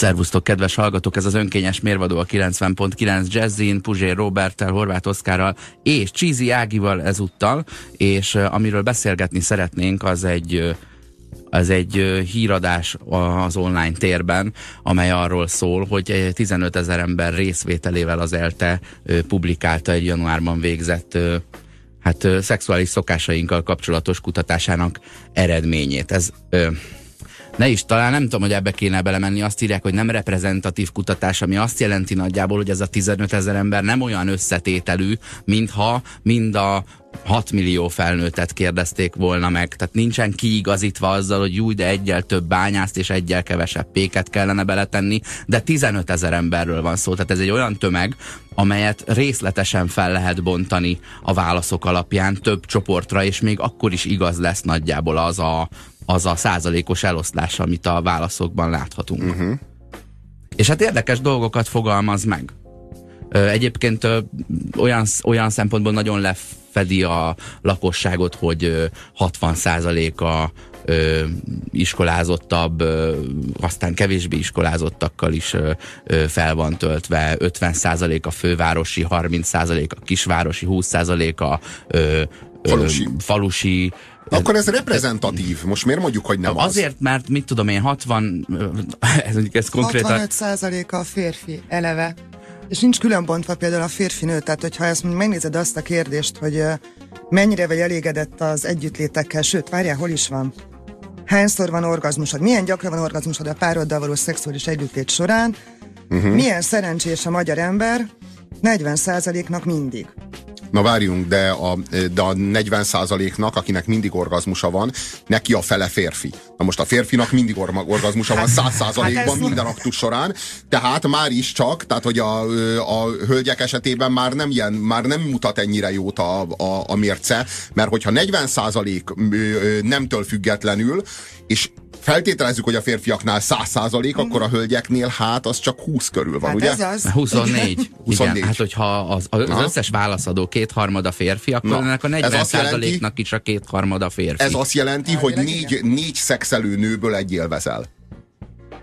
Szervusztok, kedves hallgatók! Ez az önkényes mérvadó a 90.9 Jazzin, Puzsér Roberttel, Horváth Oszkárral és Csízi Ágival ezúttal, és amiről beszélgetni szeretnénk, az egy az egy híradás az online térben, amely arról szól, hogy 15 ezer ember részvételével az ELTE publikálta egy januárban végzett hát szexuális szokásainkkal kapcsolatos kutatásának eredményét. Ez ne is, talán nem tudom, hogy ebbe kéne belemenni, azt írják, hogy nem reprezentatív kutatás, ami azt jelenti nagyjából, hogy ez a 15 ezer ember nem olyan összetételű, mintha mind a 6 millió felnőttet kérdezték volna meg. Tehát nincsen kiigazítva azzal, hogy úgy, de egyel több bányászt és egyel kevesebb péket kellene beletenni, de 15 ezer emberről van szó. Tehát ez egy olyan tömeg, amelyet részletesen fel lehet bontani a válaszok alapján több csoportra, és még akkor is igaz lesz nagyjából az a, az a százalékos eloszlás, amit a válaszokban láthatunk. Uh-huh. És hát érdekes dolgokat fogalmaz meg. Egyébként olyan, olyan szempontból nagyon lefedi a lakosságot, hogy 60 a ö, iskolázottabb, aztán kevésbé iskolázottakkal is fel van töltve, 50% a fővárosi, 30% a kisvárosi, 20% a falusi. falusi akkor ez reprezentatív. Most miért mondjuk, hogy nem Azért, az? mert mit tudom én, 60, ez, ez konkrétan... 65 a férfi eleve. És nincs külön bontva például a férfi-nő, tehát hogyha ezt megnézed azt a kérdést, hogy mennyire vagy elégedett az együttlétekkel, sőt, várjál, hol is van? Hányszor van orgazmusod? Milyen gyakran van orgazmusod a pároddal való szexuális együttlét során? Uh-huh. Milyen szerencsés a magyar ember? 40%-nak mindig. Na várjunk, de a, de a 40 nak akinek mindig orgazmusa van, neki a fele férfi. Na most a férfinak mindig or- orgazmusa van 100 százalékban hát minden aktus során, tehát már is csak, tehát hogy a, a hölgyek esetében már nem ilyen, már nem mutat ennyire jót a, a, a mérce, mert hogyha 40 százalék nemtől függetlenül, és feltételezzük, hogy a férfiaknál 100 százalék, mm. akkor a hölgyeknél hát az csak 20 körül van, hát ugye? Ez az. 24. 24. Igen, hát hogyha az, az összes válaszadó kétharmada férfi, akkor Na, ennek a 40 százaléknak is a kétharmada férfi. Ez azt jelenti, hogy négy, négy szexelő nőből egy élvezel.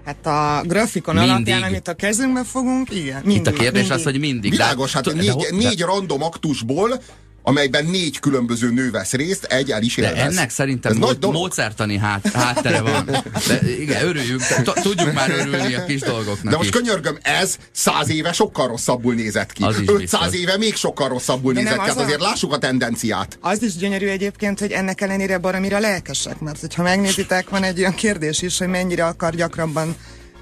Hát a grafikon mindig. alapján, amit a kezünkbe fogunk, igen. Mindig, Itt a kérdés mindig. az, hogy mindig. Világos, hát négy, de, négy random aktusból amelyben négy különböző nő vesz részt, egy el is élvez. De ennek szerintem Ez nagy módszertani hát, háttere van. De igen, örüljünk, tudjuk már örülni a kis dolgoknak De most is. könyörgöm, ez száz éve sokkal rosszabbul nézett ki. 500 éve még sokkal rosszabbul De nézett ki. Hát azért lássuk a tendenciát. Az is gyönyörű egyébként, hogy ennek ellenére baromira lelkesek, mert ha megnézitek, van egy olyan kérdés is, hogy mennyire akar gyakrabban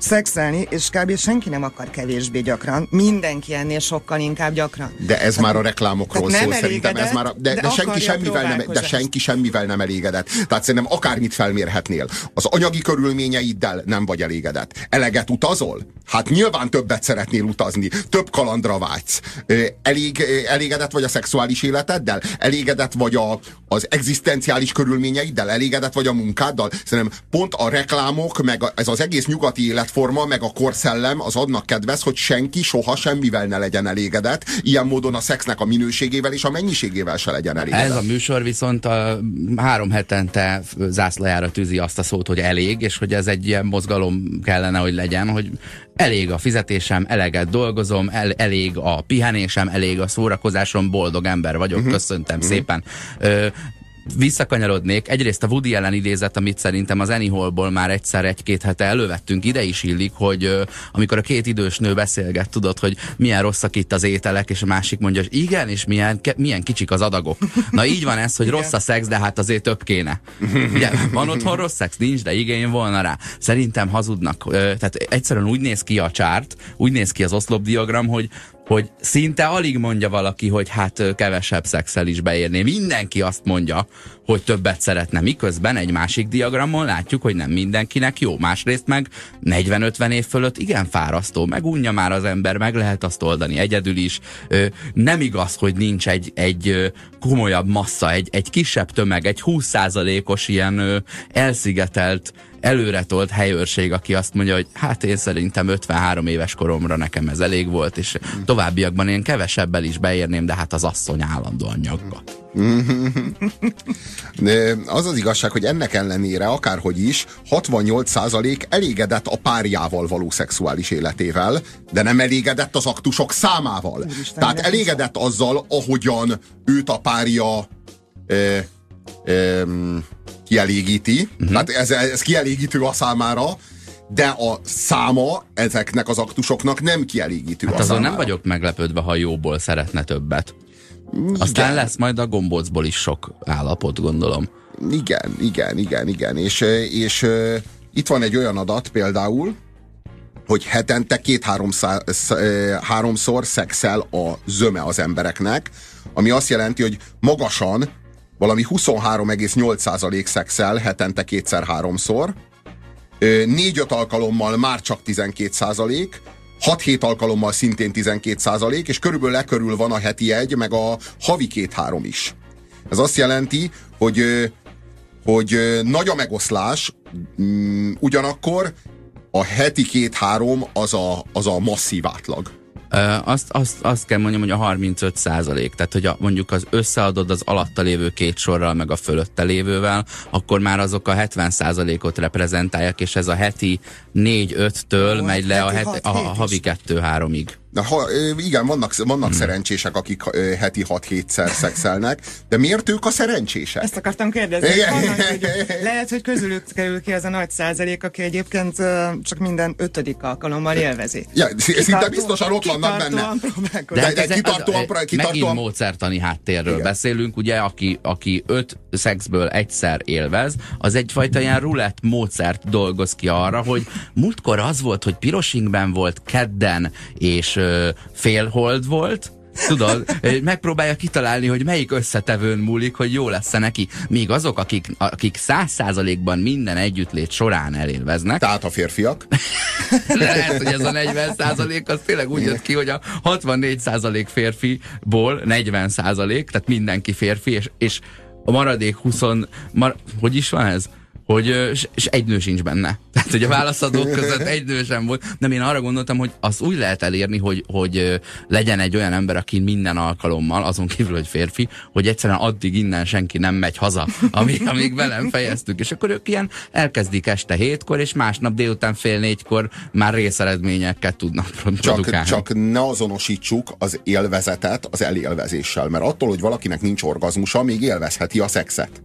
szexelni, és kb. senki nem akar kevésbé gyakran. Mindenki ennél sokkal inkább gyakran. De ez már a reklámokról szól, szerintem. Ez már a, de, de, de, senki semmivel nem, de senki semmivel nem elégedett. Tehát szerintem akármit felmérhetnél. Az anyagi körülményeiddel nem vagy elégedett. Eleget utazol? Hát nyilván többet szeretnél utazni. Több kalandra vágysz. Elég, elégedett vagy a szexuális életeddel? Elégedett vagy a, az egzisztenciális körülményeiddel? Elégedett vagy a munkáddal? Szerintem pont a reklámok, meg ez az egész nyugati élet életforma, meg a korszellem az adnak kedvez, hogy senki soha semmivel ne legyen elégedett, ilyen módon a szexnek a minőségével és a mennyiségével se legyen elégedett. Ez a műsor viszont a három hetente zászlajára tűzi azt a szót, hogy elég, és hogy ez egy ilyen mozgalom kellene, hogy legyen, hogy elég a fizetésem, eleget dolgozom, el, elég a pihenésem, elég a szórakozásom, boldog ember vagyok, uh-huh. köszöntem uh-huh. szépen. Ö, visszakanyarodnék. Egyrészt a Woody ellen idézet, amit szerintem az Annie Hallból már egyszer egy-két hete elővettünk, ide is illik, hogy amikor a két idős nő beszélget, tudod, hogy milyen rosszak itt az ételek, és a másik mondja, hogy igen, és milyen, ke- milyen kicsik az adagok. Na így van ez, hogy rossz a szex, de hát azért több kéne. Ugye, van otthon rossz szex? Nincs, de igény volna rá. Szerintem hazudnak. Tehát egyszerűen úgy néz ki a csárt, úgy néz ki az oszlopdiagram, hogy hogy szinte alig mondja valaki, hogy hát kevesebb szexel is beérné. Mindenki azt mondja, hogy többet szeretne, miközben egy másik diagramon látjuk, hogy nem mindenkinek jó. Másrészt meg 40-50 év fölött igen fárasztó, megunja már az ember, meg lehet azt oldani egyedül is. Nem igaz, hogy nincs egy, egy komolyabb massza, egy, egy kisebb tömeg, egy 20%-os ilyen elszigetelt előretolt helyőrség, aki azt mondja, hogy hát én szerintem 53 éves koromra nekem ez elég volt, és továbbiakban én kevesebbel is beérném, de hát az asszony állandóan nyagga. az az igazság, hogy ennek ellenére, akárhogy is, 68% elégedett a párjával való szexuális életével, de nem elégedett az aktusok számával. Úristen, Tehát elégedett azzal, ahogyan őt a párja ö, ö, kielégíti. Uh-huh. Tehát ez, ez kielégítő a számára, de a száma ezeknek az aktusoknak nem kielégítő hát a azon nem vagyok meglepődve, ha jóból szeretne többet. Igen. Aztán lesz majd a gombócból is sok állapot, gondolom. Igen, igen, igen, igen. És, és itt van egy olyan adat például, hogy hetente két-háromszor szexel a zöme az embereknek, ami azt jelenti, hogy magasan valami 23,8% szexel hetente kétszer-háromszor, négy-öt alkalommal már csak 12 százalék, 6-7 alkalommal szintén 12 százalék, és körülbelül lekörül van a heti egy, meg a havi két-három is. Ez azt jelenti, hogy, hogy nagy a megoszlás, mm, ugyanakkor a heti két-három az a, az a masszív átlag azt, azt, azt kell mondjam, hogy a 35 százalék, tehát hogy a, mondjuk az összeadod az alatta lévő két sorral, meg a fölötte lévővel, akkor már azok a 70 százalékot reprezentálják, és ez a heti 4-5-től megy le a, heti, a, a havi 2-3-ig. Na, ha, igen, vannak, vannak hmm. szerencsések, akik heti 6-7-szer szexelnek, de miért ők a szerencsések? Ezt akartam kérdezni. Igen. Vannak, hogy lehet, hogy közülük kerül ki az a nagy százalék, aki egyébként csak minden ötödik alkalommal élvezi. Ja, szinte biztosan ott vannak benne. De, de, de kitartóan, az, kitartóan... Megint módszertani háttérről igen. beszélünk, ugye, aki, aki öt szexből egyszer élvez, az egyfajta ilyen rulett módszert dolgoz ki arra, hogy múltkor az volt, hogy pirosingben volt kedden, és félhold volt, Tudod, megpróbálja kitalálni, hogy melyik összetevőn múlik, hogy jó lesz -e neki. Míg azok, akik, akik száz százalékban minden együttlét során elélveznek. Tehát a férfiak. Lehet, hogy ez a 40 százalék az tényleg úgy jött ki, hogy a 64 százalék férfiból 40 százalék, tehát mindenki férfi, és, és a maradék 20, mar, hogy is van ez? Hogy és egy nő sincs benne. Tehát, hogy a válaszadók között egy nő sem volt. Nem, én arra gondoltam, hogy azt úgy lehet elérni, hogy, hogy legyen egy olyan ember, aki minden alkalommal, azon kívül, hogy férfi, hogy egyszerűen addig innen senki nem megy haza, amíg, amíg velem fejeztük. És akkor ők ilyen elkezdik este hétkor, és másnap délután fél négykor már részeredményeket tudnak produkálni. Csak, csak ne azonosítsuk az élvezetet az elélvezéssel, mert attól, hogy valakinek nincs orgazmusa, még élvezheti a szexet.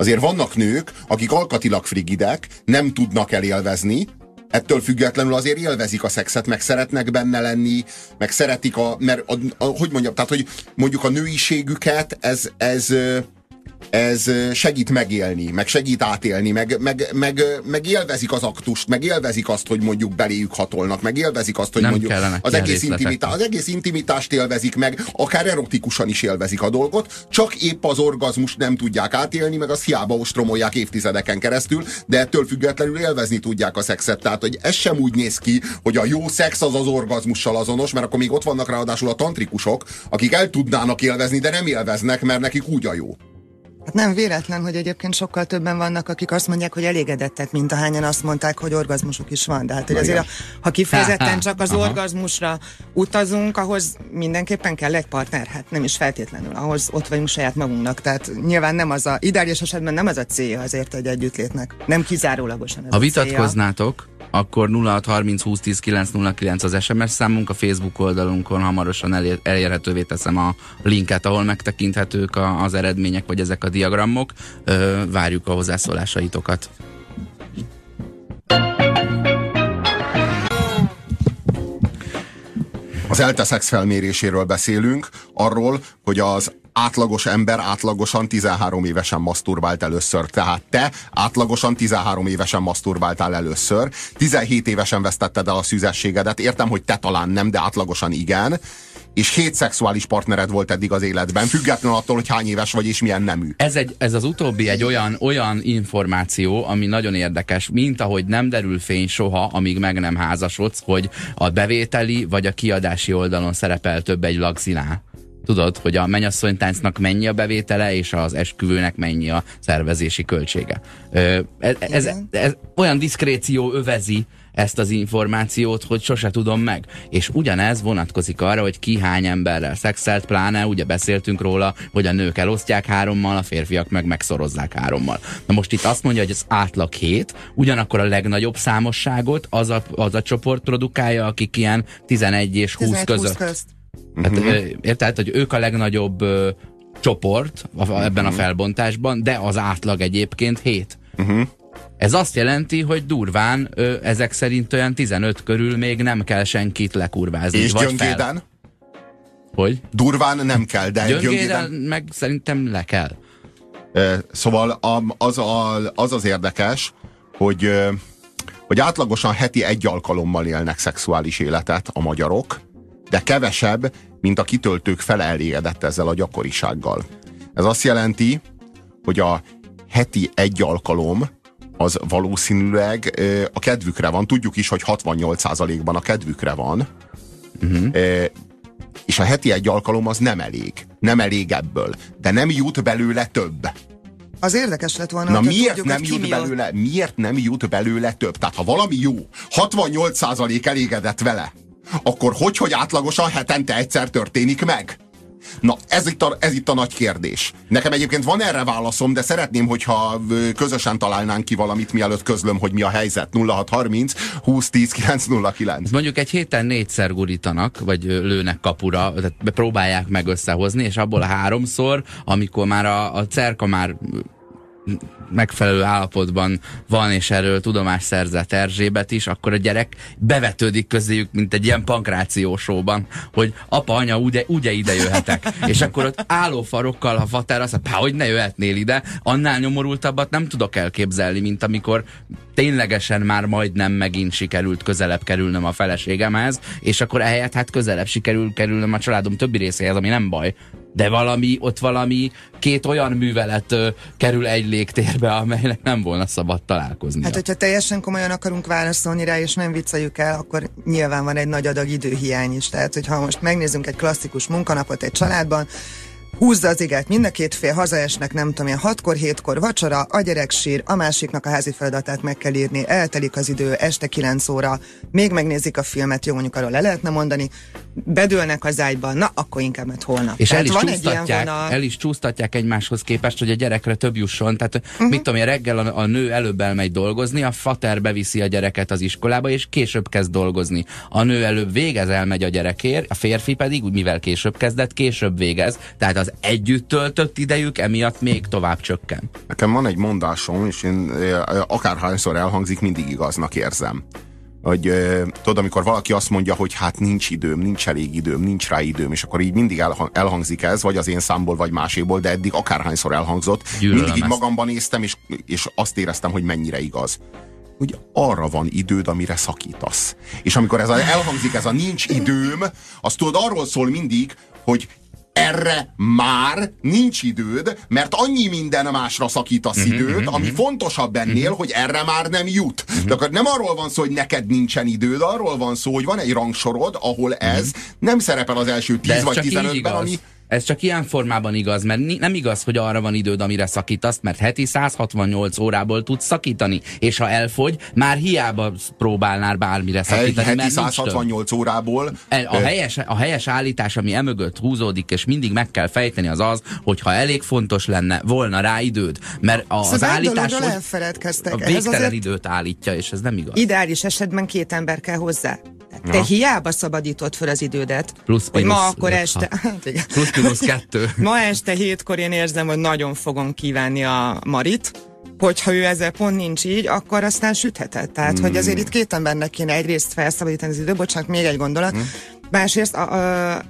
Azért vannak nők, akik alkatilag frigidek, nem tudnak elélvezni, ettől függetlenül azért élvezik a szexet, meg szeretnek benne lenni, meg szeretik a, mert a, a, hogy mondjam, tehát hogy mondjuk a nőiségüket ez, ez, ez segít megélni, meg segít átélni, meg, meg, meg, meg élvezik az aktust, meg élvezik azt, hogy mondjuk beléjük hatolnak, meg élvezik azt, hogy Nem mondjuk az egész, intimitá- az egész intimitást élvezik meg, akár erotikusan is élvezik a dolgot, csak épp az orgazmus nem tudják átélni, meg azt hiába ostromolják évtizedeken keresztül, de ettől függetlenül élvezni tudják a szexet. Tehát, hogy ez sem úgy néz ki, hogy a jó szex az az orgazmussal azonos, mert akkor még ott vannak ráadásul a tantrikusok, akik el tudnának élvezni, de nem élveznek, mert nekik úgy a jó. Hát nem véletlen, hogy egyébként sokkal többen vannak, akik azt mondják, hogy elégedettek, mint ahányan azt mondták, hogy orgazmusuk is van. De hát, hogy azért, a, ha kifejezetten csak az Aha. orgazmusra utazunk, ahhoz mindenképpen kell egy partner, hát nem is feltétlenül, ahhoz ott vagyunk saját magunknak. Tehát nyilván nem az a, ideális esetben nem az a célja azért egy együttlétnek. Nem kizárólagosan ez Ha vitatkoznátok, akkor 0630 20 10 909 az SMS számunk, a Facebook oldalunkon hamarosan elér, elérhetővé teszem a linket, ahol megtekinthetők a, az eredmények, vagy ezek a diagramok. Ö, várjuk a hozzászólásaitokat. Az ELTE szex felméréséről beszélünk, arról, hogy az átlagos ember átlagosan 13 évesen maszturbált először. Tehát te átlagosan 13 évesen maszturbáltál először. 17 évesen vesztetted el a szüzességedet. Értem, hogy te talán nem, de átlagosan igen és hét szexuális partnered volt eddig az életben, függetlenül attól, hogy hány éves vagy és milyen nemű. Ez, egy, ez az utóbbi egy olyan, olyan információ, ami nagyon érdekes, mint ahogy nem derül fény soha, amíg meg nem házasodsz, hogy a bevételi vagy a kiadási oldalon szerepel több egy lagzinál Tudod, hogy a mennyasszonytáncnak mennyi a bevétele, és az esküvőnek mennyi a szervezési költsége. Ö, ez, ez, ez olyan diszkréció övezi ezt az információt, hogy sose tudom meg. És ugyanez vonatkozik arra, hogy ki hány emberrel szexelt, pláne ugye beszéltünk róla, hogy a nők elosztják hárommal, a férfiak meg megszorozzák hárommal. Na most itt azt mondja, hogy az átlag hét, ugyanakkor a legnagyobb számosságot az a, az a csoport produkálja, akik ilyen 11 és 20 11, között. 20 közt. Hát, uh-huh. Érted, hogy ők a legnagyobb uh, csoport ebben uh-huh. a mhm. felbontásban, de az átlag egyébként 7. Uh-huh. Ez azt jelenti, hogy durván ö, ezek szerint olyan 15 körül még nem kell senkit lekurvázni. És vagy gyöngéden? Fel. Hogy? Durván nem kell, de gyöngéden, gyöngéden... meg szerintem le kell. Szóval az, az az érdekes, hogy, hogy átlagosan heti egy alkalommal élnek szexuális életet a magyarok, de kevesebb, mint a kitöltők fele elégedett ezzel a gyakorisággal. Ez azt jelenti, hogy a heti egy alkalom az valószínűleg a kedvükre van. Tudjuk is, hogy 68%-ban a kedvükre van. Uh-huh. És a heti egy alkalom az nem elég. Nem elég ebből. De nem jut belőle több. Az érdekes lett volna, Na miért tudjuk, nem jut belőle, miért nem jut belőle több? Tehát ha valami jó, 68% elégedett vele, akkor hogy, hogy átlagosan hetente egyszer történik meg? Na, ez itt, a, ez itt a nagy kérdés. Nekem egyébként van erre válaszom, de szeretném, hogyha közösen találnánk ki valamit, mielőtt közlöm, hogy mi a helyzet. 0630 2010 909. Mondjuk egy héten négyszer gurítanak, vagy lőnek kapura, tehát próbálják meg összehozni, és abból háromszor, amikor már a, a cerka már megfelelő állapotban van, és erről tudomás szerzett Erzsébet is, akkor a gyerek bevetődik közéjük, mint egy ilyen pankrációsóban, hogy apa, anya, ugye, ugye ide jöhetek. és akkor ott álló farokkal a fater azt mondja, hogy ne jöhetnél ide, annál nyomorultabbat nem tudok elképzelni, mint amikor ténylegesen már majdnem megint sikerült közelebb kerülnöm a feleségemhez, és akkor ehelyett hát közelebb sikerül kerülnöm a családom többi részéhez, ami nem baj, de valami, ott valami két olyan művelet ö, kerül egy légtérbe, amelynek nem volna szabad találkozni. Hát, hogyha teljesen komolyan akarunk válaszolni rá, és nem vicceljük el, akkor nyilván van egy nagy adag időhiány is. Tehát, hogyha most megnézzünk egy klasszikus munkanapot egy családban, húzza az iget, mind a két fél hazaesnek, nem tudom, ilyen hatkor, hétkor vacsora, a gyerek sír, a másiknak a házi feladatát meg kell írni, eltelik az idő, este 9 óra, még megnézik a filmet, jó mondjuk arról le lehetne mondani, bedőlnek az ágyba, na akkor inkább mert holnap. És el is, van egy ilyen vonal... el is csúsztatják egymáshoz képest, hogy a gyerekre több jusson. Tehát uh-huh. mit tudom én, reggel a, a nő előbb elmegy dolgozni, a fater beviszi a gyereket az iskolába, és később kezd dolgozni. A nő előbb végez, elmegy a gyerekért, a férfi pedig, úgy mivel később kezdett, később végez. Tehát az együtt töltött idejük emiatt még tovább csökken. Nekem van egy mondásom, és én akárhányszor elhangzik, mindig igaznak érzem hogy tudod, amikor valaki azt mondja, hogy hát nincs időm, nincs elég időm, nincs rá időm, és akkor így mindig elhangzik ez, vagy az én számból, vagy máséból, de eddig akárhányszor elhangzott, Gyűlölöm mindig így ezt. magamban néztem, és, és azt éreztem, hogy mennyire igaz hogy arra van időd, amire szakítasz. És amikor ez a, elhangzik, ez a nincs időm, az tudod, arról szól mindig, hogy erre már nincs időd, mert annyi minden másra szakítasz uh-huh, időt, uh-huh, ami uh-huh. fontosabb ennél, uh-huh. hogy erre már nem jut. Uh-huh. De akkor nem arról van szó, hogy neked nincsen időd, arról van szó, hogy van egy rangsorod, ahol ez uh-huh. nem szerepel az első 10 vagy 15-ben, ami ez csak ilyen formában igaz, mert nem igaz, hogy arra van időd, amire szakítasz, mert heti 168 órából tudsz szakítani, és ha elfogy, már hiába próbálnál bármire szakítani. Heti mert 168 órából. A helyes, a helyes állítás, ami emögött húzódik, és mindig meg kell fejteni, az az, hogy ha elég fontos lenne, volna rá időd. Mert a, szóval az állítás a végtelen azért... időt állítja, és ez nem igaz. Ideális esetben két ember kell hozzá. Te ja. hiába szabadított fel az idődet. Plusz hogy ma akkor este... Hát Plusz mínusz kettő. ma este hétkor én érzem, hogy nagyon fogom kívánni a Marit, hogyha ő ezzel pont nincs így, akkor aztán süthetett. Tehát, mm. hogy azért itt két embernek kéne egyrészt felszabadítani az időt, bocsánat, még egy gondolat. Mm. Másrészt a, a,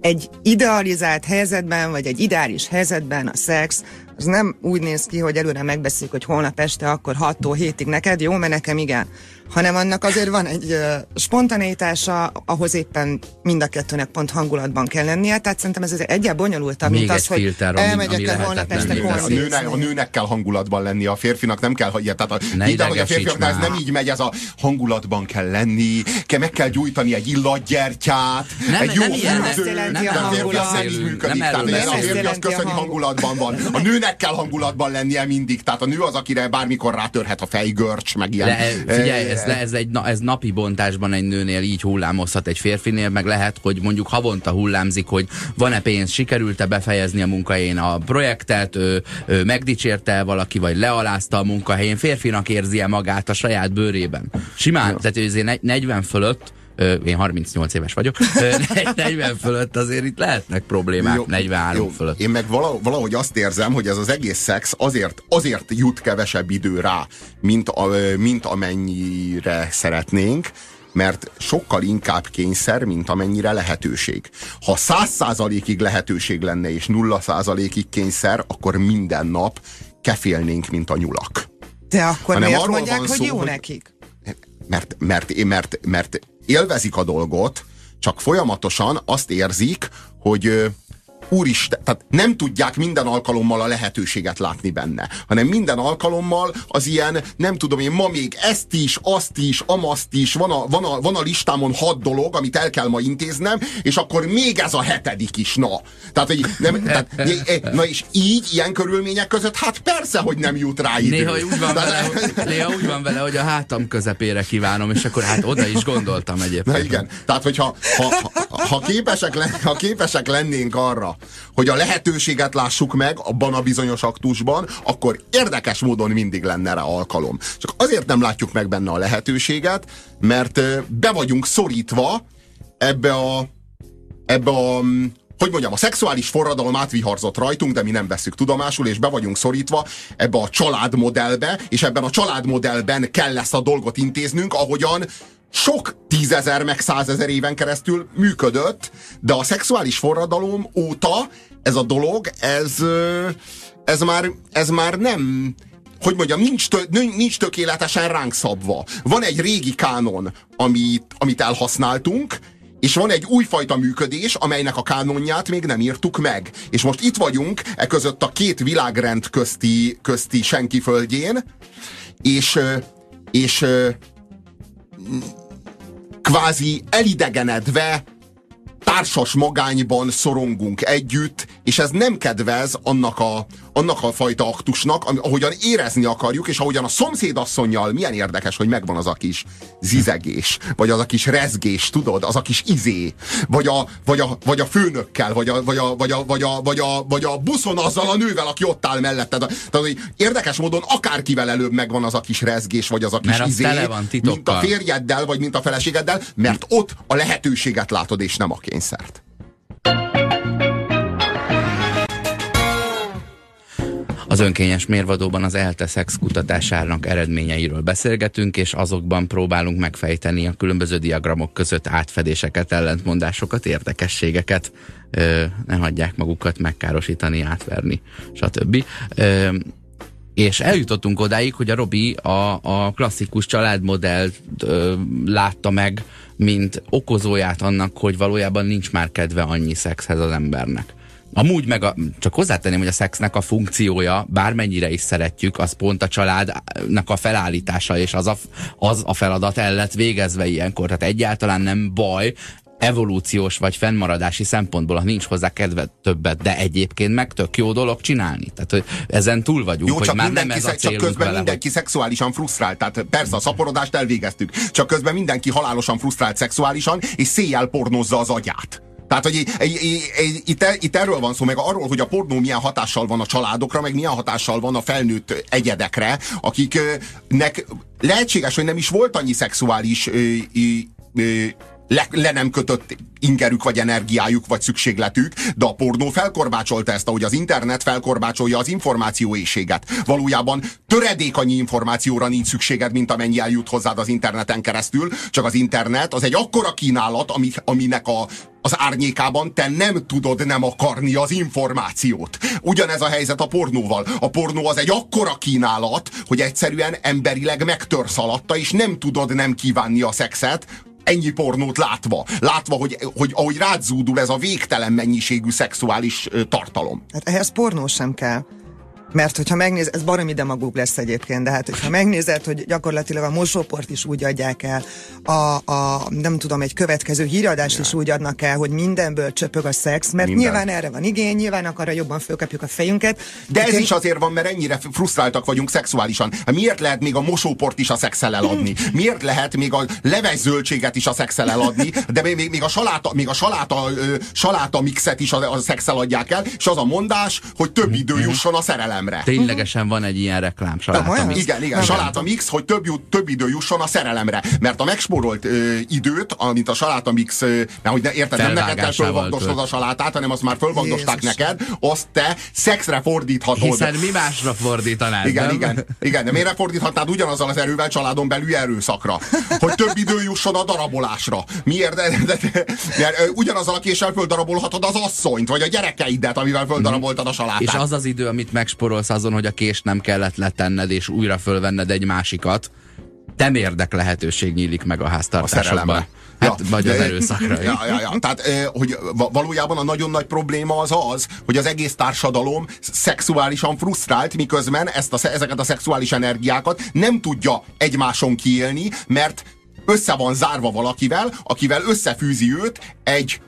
egy idealizált helyzetben, vagy egy ideális helyzetben a szex Ez nem úgy néz ki, hogy előre megbeszéljük, hogy holnap este akkor 6-tól 7-ig neked, jó, mert nekem igen. Hanem annak azért van egy uh, spontaneitása, ahhoz éppen mind a kettőnek pont hangulatban kell lennie, tehát szerintem ez egyel bonyolultabb, Még mint az, hogy filter, elmegyek el holnap este a nőnek, a nőnek kell hangulatban lenni, a férfinak nem kell, hogy, tehát a, minden, hogy a férfiak, ez nem így megy, ez a hangulatban kell lenni, kell, meg kell gyújtani egy illatgyertyát, nem, egy jó nem, fűző, nem, nem, nem, férfi az nem így működik. Nem tehát a férfi az köszöni hangulatban van. A nőnek kell hangulatban lennie mindig. Tehát a nő az, akire bármikor rátörhet a fejgörcs, meg ilyen. Le, figyelj, ez, ez, egy, ez napi bontásban egy nőnél így hullámozhat egy férfinél, meg lehet, hogy mondjuk havonta hullámzik, hogy van-e pénz, sikerült-e befejezni a munkahelyén a projektet, ő, ő megdicsérte valaki, vagy lealázta a munkahelyén, férfinak érzi magát a saját bőrében. Simán, ja. tehát ő 40 fölött én 38 éves vagyok, 40 fölött azért itt lehetnek problémák, jó, 43 jó. fölött. Én meg valahogy azt érzem, hogy ez az egész szex azért, azért jut kevesebb idő rá, mint, a, mint amennyire szeretnénk, mert sokkal inkább kényszer, mint amennyire lehetőség. Ha száz százalékig lehetőség lenne, és nulla százalékig kényszer, akkor minden nap kefélnénk, mint a nyulak. De akkor Hanem miért mondják, hogy szó, jó nekik? Mert, mert, mert, mert élvezik a dolgot, csak folyamatosan azt érzik, hogy úristen, tehát nem tudják minden alkalommal a lehetőséget látni benne, hanem minden alkalommal az ilyen, nem tudom én, ma még ezt is, azt is, amaszt is, van a, van a, van a listámon hat dolog, amit el kell ma intéznem, és akkor még ez a hetedik is, na. Tehát, hogy nem, tehát, na és így, ilyen körülmények között, hát persze, hogy nem jut rá idő. Néha úgy van, vele, hogy, néha úgy van vele, hogy a hátam közepére kívánom, és akkor hát oda is gondoltam egyébként. Na igen, tehát hogyha ha, ha, ha, képesek, len, ha képesek lennénk arra, hogy a lehetőséget lássuk meg abban a bizonyos aktusban, akkor érdekes módon mindig lenne rá alkalom. Csak azért nem látjuk meg benne a lehetőséget, mert be vagyunk szorítva ebbe a, ebbe a hogy mondjam, a szexuális forradalom átviharzott rajtunk, de mi nem veszük tudomásul, és be vagyunk szorítva ebbe a családmodellbe, és ebben a családmodellben kell ezt a dolgot intéznünk, ahogyan sok tízezer meg százezer éven keresztül működött, de a szexuális forradalom óta ez a dolog, ez, ez, már, ez már nem, hogy mondjam, nincs, tö, nincs tökéletesen ránk szabva. Van egy régi kánon, amit, amit elhasználtunk, és van egy újfajta működés, amelynek a kánonját még nem írtuk meg. És most itt vagyunk, e között a két világrend közti, közti senki földjén, és, és kvázi elidegenedve társas magányban szorongunk együtt, és ez nem kedvez annak a, annak a fajta aktusnak, ahogyan érezni akarjuk, és ahogyan a szomszédasszonyjal milyen érdekes, hogy megvan az a kis zizegés, vagy az a kis rezgés, tudod, az a kis izé, vagy a, vagy a, vagy a főnökkel, vagy a, vagy, a, vagy, a, vagy, a, vagy, a, vagy a buszon azzal a nővel, aki ott áll melletted. Tehát, hogy érdekes módon akárkivel előbb megvan az a kis rezgés, vagy az a kis mert izé, van mint a férjeddel, vagy mint a feleségeddel, mert ott a lehetőséget látod, és nem a kényszert. Az önkényes mérvadóban az ELTE szex kutatásának eredményeiről beszélgetünk, és azokban próbálunk megfejteni a különböző diagramok között átfedéseket, ellentmondásokat, érdekességeket. Ö, ne hagyják magukat megkárosítani, átverni, stb. Ö, és eljutottunk odáig, hogy a Robi a, a klasszikus családmodellt ö, látta meg, mint okozóját annak, hogy valójában nincs már kedve annyi szexhez az embernek. Amúgy meg a, csak hozzátenném, hogy a szexnek a funkciója, bármennyire is szeretjük, az pont a családnak a felállítása, és az a, az a feladat el lett végezve ilyenkor. Tehát egyáltalán nem baj, evolúciós vagy fennmaradási szempontból, ha nincs hozzá kedve többet, de egyébként meg tök jó dolog csinálni. Tehát, hogy ezen túl vagyunk, jó, hogy csak már nem ez a Csak közben vele, mindenki hogy... szexuálisan frusztrált. Tehát persze a szaporodást elvégeztük, csak közben mindenki halálosan frusztrált szexuálisan, és széjjel pornozza az agyát. Tehát, hogy itt, itt erről van szó, meg arról, hogy a pornó milyen hatással van a családokra, meg milyen hatással van a felnőtt egyedekre, akiknek lehetséges, hogy nem is volt annyi szexuális le, le nem kötött ingerük, vagy energiájuk, vagy szükségletük, de a pornó felkorbácsolta ezt, ahogy az internet felkorbácsolja az információészséget. Valójában töredék annyi információra nincs szükséged, mint amennyi eljut hozzád az interneten keresztül, csak az internet az egy akkora kínálat, ami, aminek a, az árnyékában te nem tudod nem akarni az információt. Ugyanez a helyzet a pornóval. A pornó az egy akkora kínálat, hogy egyszerűen emberileg megtörsz alatta, és nem tudod nem kívánni a szexet, ennyi pornót látva. Látva, hogy, hogy ahogy rád zúdul ez a végtelen mennyiségű szexuális tartalom. Hát ehhez pornó sem kell. Mert hogyha megnézed, ez baromi demagóg lesz egyébként, de hát hogyha megnézed, hogy gyakorlatilag a mosóport is úgy adják el, a, a nem tudom, egy következő híradás ja. is úgy adnak el, hogy mindenből csöpög a szex, mert Minden. nyilván erre van igény, nyilván akarra jobban fölkapjuk a fejünket. De ez én... is azért van, mert ennyire frusztráltak vagyunk szexuálisan. Hát miért lehet még a mosóport is a szexel eladni? Miért lehet még a leves zöldséget is a szexel eladni, de még, még, még a saláta, még a saláta, ö, saláta mixet is a, a szexel adják el, és az a mondás, hogy több idő jusson a szerelem szerelemre. Ténylegesen van egy ilyen reklám, saláta mix. Igen, igen, saláta mix, hogy több, több idő jusson a szerelemre. Mert a megspórolt ö, időt, amit a saláta mix, ö, mert hogy ne, érted, nem neked kell fölvagdosnod a salátát, hanem azt már fölvagdosták neked, azt te szexre fordíthatod. Hiszen mi másra fordítanád, Igen, nem? igen, igen, de miért fordíthatnád ugyanazzal az erővel családon belül erőszakra? Hogy több idő jusson a darabolásra. Miért? De, de, de, de, de ugyanazzal a késsel földarabolhatod az asszonyt, vagy a gyerekeidet, amivel földaraboltad a salátát. És az az idő, amit megspóroltad, gyakorolsz azon, hogy a kést nem kellett letenned, és újra fölvenned egy másikat, te érdek lehetőség nyílik meg a háztartásodban. Hát, ja, vagy az erőszakra. Ja, ja, ja. Tehát, hogy valójában a nagyon nagy probléma az az, hogy az egész társadalom szexuálisan frusztrált, miközben ezt a, ezeket a szexuális energiákat nem tudja egymáson kiélni, mert össze van zárva valakivel, akivel összefűzi őt egy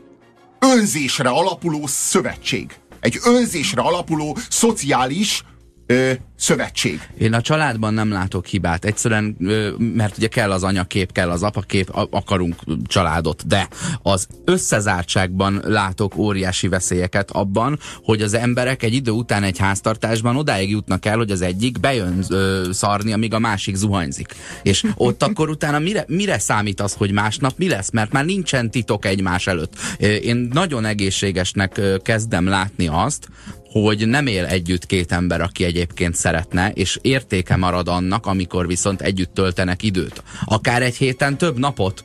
önzésre alapuló szövetség egy önzésre alapuló szociális ö, szövetség. Én a családban nem látok hibát. Egyszerűen, mert ugye kell az anyakép, kell az apakép, akarunk családot, de az összezártságban látok óriási veszélyeket abban, hogy az emberek egy idő után egy háztartásban odáig jutnak el, hogy az egyik bejön ö, szarni, amíg a másik zuhanyzik. És ott akkor utána mire, mire számít az, hogy másnap mi lesz? Mert már nincsen titok egymás előtt. Én nagyon egészségesnek kezdem látni azt, hogy nem él együtt két ember, aki egyébként szeretne, és értéke marad annak, amikor viszont együtt töltenek időt. Akár egy héten több napot,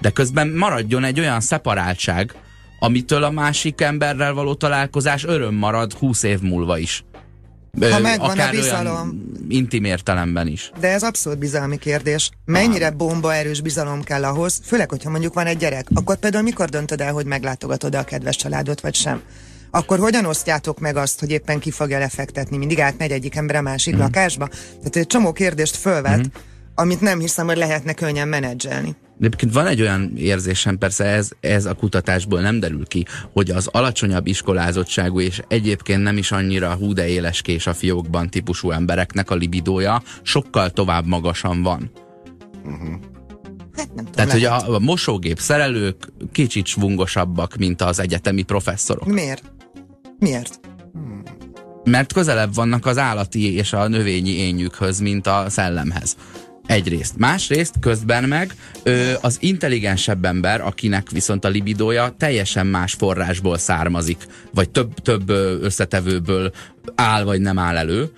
de közben maradjon egy olyan szeparáltság, amitől a másik emberrel való találkozás öröm marad húsz év múlva is. Ha megvan Akár a bizalom. intim értelemben is. De ez abszolút bizalmi kérdés. Mennyire bomba erős bizalom kell ahhoz, főleg, hogyha mondjuk van egy gyerek, akkor például mikor döntöd el, hogy meglátogatod a kedves családot, vagy sem? Akkor hogyan osztjátok meg azt, hogy éppen ki fogja lefektetni? Mindig átmegy egyik ember a másik mm. lakásba? Tehát egy csomó kérdést fölvet, mm. amit nem hiszem, hogy lehetne könnyen menedzselni. De egyébként van egy olyan érzésem, persze ez, ez a kutatásból nem derül ki, hogy az alacsonyabb iskolázottságú és egyébként nem is annyira hú de éleskés a fiókban típusú embereknek a libidója sokkal tovább magasan van. Uh-huh. Hát nem tudom, Tehát, lehet. hogy a, a mosógép szerelők kicsit svungosabbak, mint az egyetemi professzorok. Miért? Miért? Mert közelebb vannak az állati és a növényi énjükhöz, mint a szellemhez. Egyrészt. Másrészt közben meg ö, az intelligensebb ember, akinek viszont a libidója teljesen más forrásból származik, vagy több, több összetevőből áll vagy nem áll elő,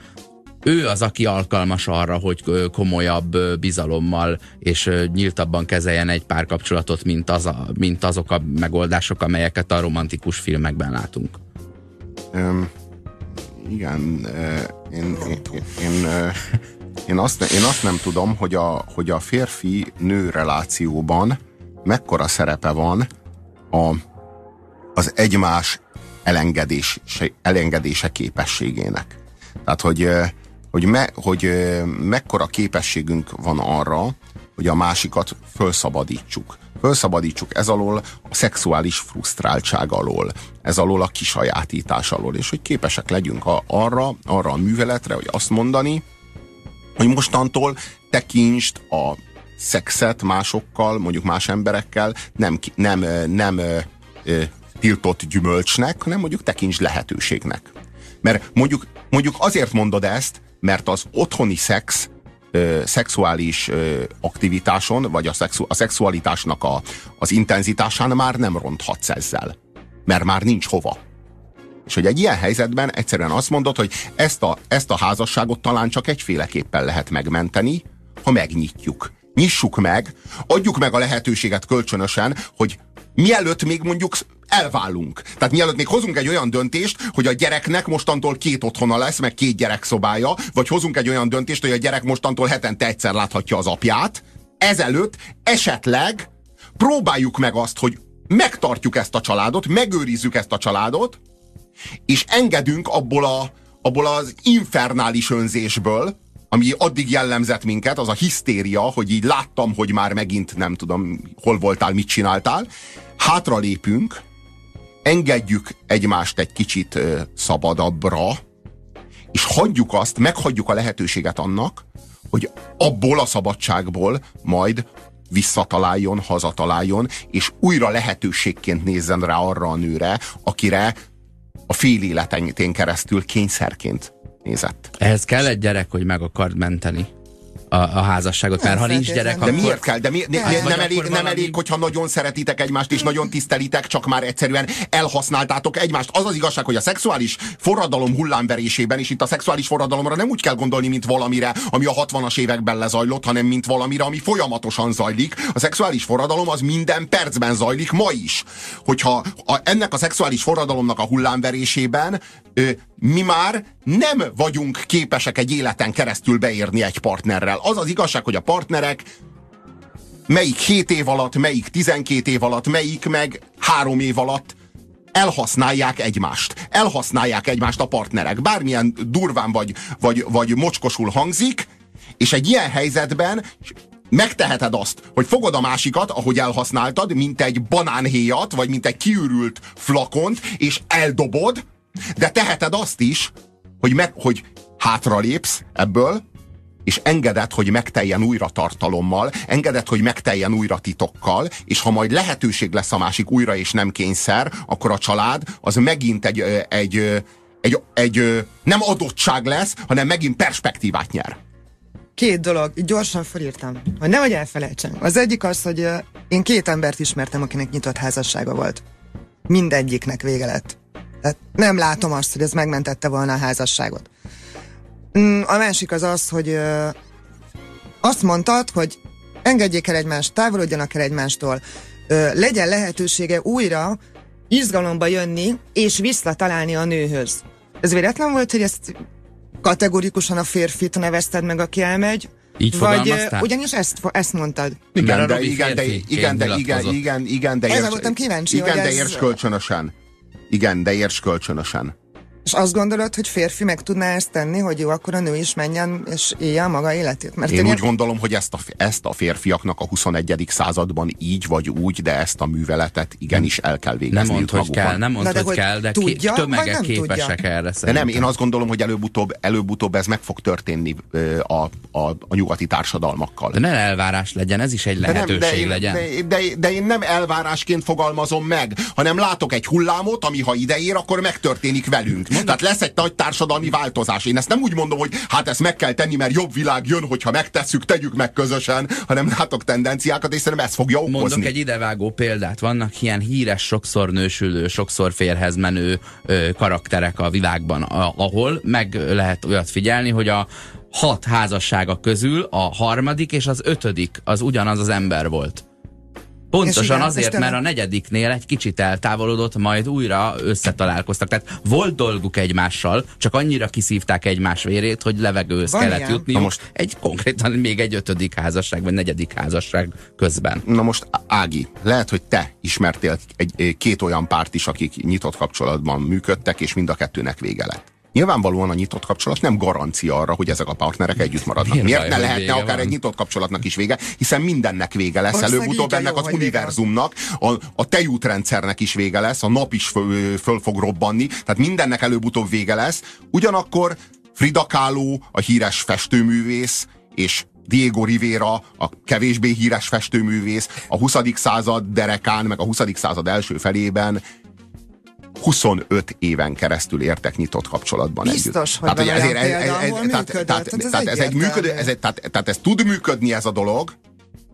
ő az, aki alkalmas arra, hogy komolyabb bizalommal és nyíltabban kezeljen egy párkapcsolatot, mint, az mint azok a megoldások, amelyeket a romantikus filmekben látunk. Um, igen, én, én, én, én, azt, én azt nem tudom, hogy a, hogy a férfi-nő relációban mekkora szerepe van a, az egymás elengedés, elengedése képességének. Tehát, hogy, hogy, me, hogy mekkora képességünk van arra, hogy a másikat felszabadítsuk felszabadítsuk ez alól a szexuális frusztráltság alól, ez alól a kisajátítás alól, és hogy képesek legyünk arra, arra a műveletre, hogy azt mondani, hogy mostantól tekintsd a szexet másokkal, mondjuk más emberekkel nem, nem, nem, nem tiltott gyümölcsnek, hanem mondjuk tekintsd lehetőségnek. Mert mondjuk, mondjuk azért mondod ezt, mert az otthoni szex ö, szexuális ö, aktivitáson, vagy a, szexu, a szexualitásnak a, az intenzitásán már nem ronthatsz ezzel. Mert már nincs hova. És hogy egy ilyen helyzetben egyszerűen azt mondod, hogy ezt a, ezt a házasságot talán csak egyféleképpen lehet megmenteni, ha megnyitjuk. Nyissuk meg, adjuk meg a lehetőséget kölcsönösen, hogy mielőtt még mondjuk elválunk. Tehát mielőtt még hozunk egy olyan döntést, hogy a gyereknek mostantól két otthona lesz, meg két gyerekszobája, vagy hozunk egy olyan döntést, hogy a gyerek mostantól hetente egyszer láthatja az apját, ezelőtt esetleg próbáljuk meg azt, hogy megtartjuk ezt a családot, megőrizzük ezt a családot, és engedünk abból, a, abból az infernális önzésből, ami addig jellemzett minket, az a hisztéria, hogy így láttam, hogy már megint nem tudom, hol voltál, mit csináltál. Hátra lépünk, engedjük egymást egy kicsit szabadabbra, és hagyjuk azt, meghagyjuk a lehetőséget annak, hogy abból a szabadságból majd visszataláljon, hazataláljon, és újra lehetőségként nézzen rá arra a nőre, akire a fél életén keresztül kényszerként nézett. Ehhez kell egy gyerek, hogy meg akar menteni a, a házasságot, mert ha nincs gyerek, de akkor... miért kell? De mi, ne, nem, nem, elég, valami... nem elég, hogyha nagyon szeretitek egymást, és nagyon tisztelitek, csak már egyszerűen elhasználtátok egymást. Az az igazság, hogy a szexuális forradalom hullámverésében, és itt a szexuális forradalomra nem úgy kell gondolni, mint valamire, ami a 60-as években lezajlott, hanem mint valamire, ami folyamatosan zajlik. A szexuális forradalom az minden percben zajlik, ma is. Hogyha a, ennek a szexuális forradalomnak a hullámverésében ö, mi már nem vagyunk képesek egy életen keresztül beérni egy partnerrel. Az az igazság, hogy a partnerek melyik 7 év alatt, melyik 12 év alatt, melyik meg 3 év alatt elhasználják egymást. Elhasználják egymást a partnerek. Bármilyen durván vagy, vagy, vagy mocskosul hangzik, és egy ilyen helyzetben megteheted azt, hogy fogod a másikat, ahogy elhasználtad, mint egy banánhéjat, vagy mint egy kiürült flakont, és eldobod, de teheted azt is, hogy, meg, hogy hátralépsz ebből, és engedett, hogy megteljen újra tartalommal, engedett, hogy megteljen újra titokkal, és ha majd lehetőség lesz a másik újra, és nem kényszer, akkor a család az megint egy, egy, egy, egy, nem adottság lesz, hanem megint perspektívát nyer. Két dolog, gyorsan felírtam, hogy nehogy elfelejtsem. Az egyik az, hogy én két embert ismertem, akinek nyitott házassága volt. Mindegyiknek vége lett. Tehát nem látom azt, hogy ez megmentette volna a házasságot. Mm, a másik az az, hogy azt mondtad, hogy engedjék el egymást, távolodjanak el egymástól, legyen lehetősége újra izgalomba jönni és visszatalálni a nőhöz. Ez véletlen volt, hogy ezt kategorikusan a férfit nevezted meg, aki elmegy, így Vagy ugyanis ezt, ezt mondtad. Igen, de, igen, de, igen, de, igen, igen, igen, de érts, voltam kíváncsi, igen, de érts kölcsönösen. Igen, de érts kölcsönösen. És azt gondolod, hogy férfi meg tudná ezt tenni, hogy jó, akkor a nő is menjen és élje a maga életét? Mert én, én úgy gondolom, hogy ezt a, ezt a férfiaknak a 21. században így vagy úgy, de ezt a műveletet igenis el kell végezni. Nem mond, hogy kell, nem mond, hogy de kell, de tudja, tömegek képesek tudja? erre szerintem. De nem, én azt gondolom, hogy előbb-utóbb, előbb-utóbb ez meg fog történni a, a, a nyugati társadalmakkal. De ne elvárás legyen, ez is egy lehetőség de nem, de én, legyen. De, de, de én nem elvárásként fogalmazom meg, hanem látok egy hullámot, ami ha ideér, akkor megtörténik velünk. Mondok. Tehát lesz egy nagy társadalmi változás. Én ezt nem úgy mondom, hogy hát ezt meg kell tenni, mert jobb világ jön, hogyha megtesszük, tegyük meg közösen, hanem látok tendenciákat, és szerintem ez fogja okozni. Mondok egy idevágó példát. Vannak ilyen híres, sokszor nősülő, sokszor férhez menő ö, karakterek a világban, a, ahol meg lehet olyat figyelni, hogy a hat házassága közül a harmadik és az ötödik az ugyanaz az ember volt. Pontosan igen, azért, mert a negyediknél egy kicsit eltávolodott, majd újra összetalálkoztak. Tehát volt dolguk egymással, csak annyira kiszívták egymás vérét, hogy levegőhöz Van kellett jutni. Most egy konkrétan még egy ötödik házasság, vagy negyedik házasság közben. Na most Ági, lehet, hogy te ismertél egy, két olyan párt is, akik nyitott kapcsolatban működtek, és mind a kettőnek vége lett. Nyilvánvalóan a nyitott kapcsolat nem garancia arra, hogy ezek a partnerek együtt maradnak. Miért, Miért ne lehetne akár van. egy nyitott kapcsolatnak is vége, hiszen mindennek vége lesz. Előbb-utóbb ennek az univerzumnak, a, a tejútrendszernek is vége lesz, a nap is föl, föl fog robbanni, tehát mindennek előbb-utóbb vége lesz. Ugyanakkor Frida Kahlo, a híres festőművész, és Diego Rivera, a kevésbé híres festőművész, a 20. század derekán, meg a 20. század első felében 25 éven keresztül értek nyitott kapcsolatban Biztos, együtt. hogy tehát, ezért, ez, ez, ez, tehát, tehát, ez, tehát ez egy működő, ez egy, tehát, tehát ez tud működni ez a dolog,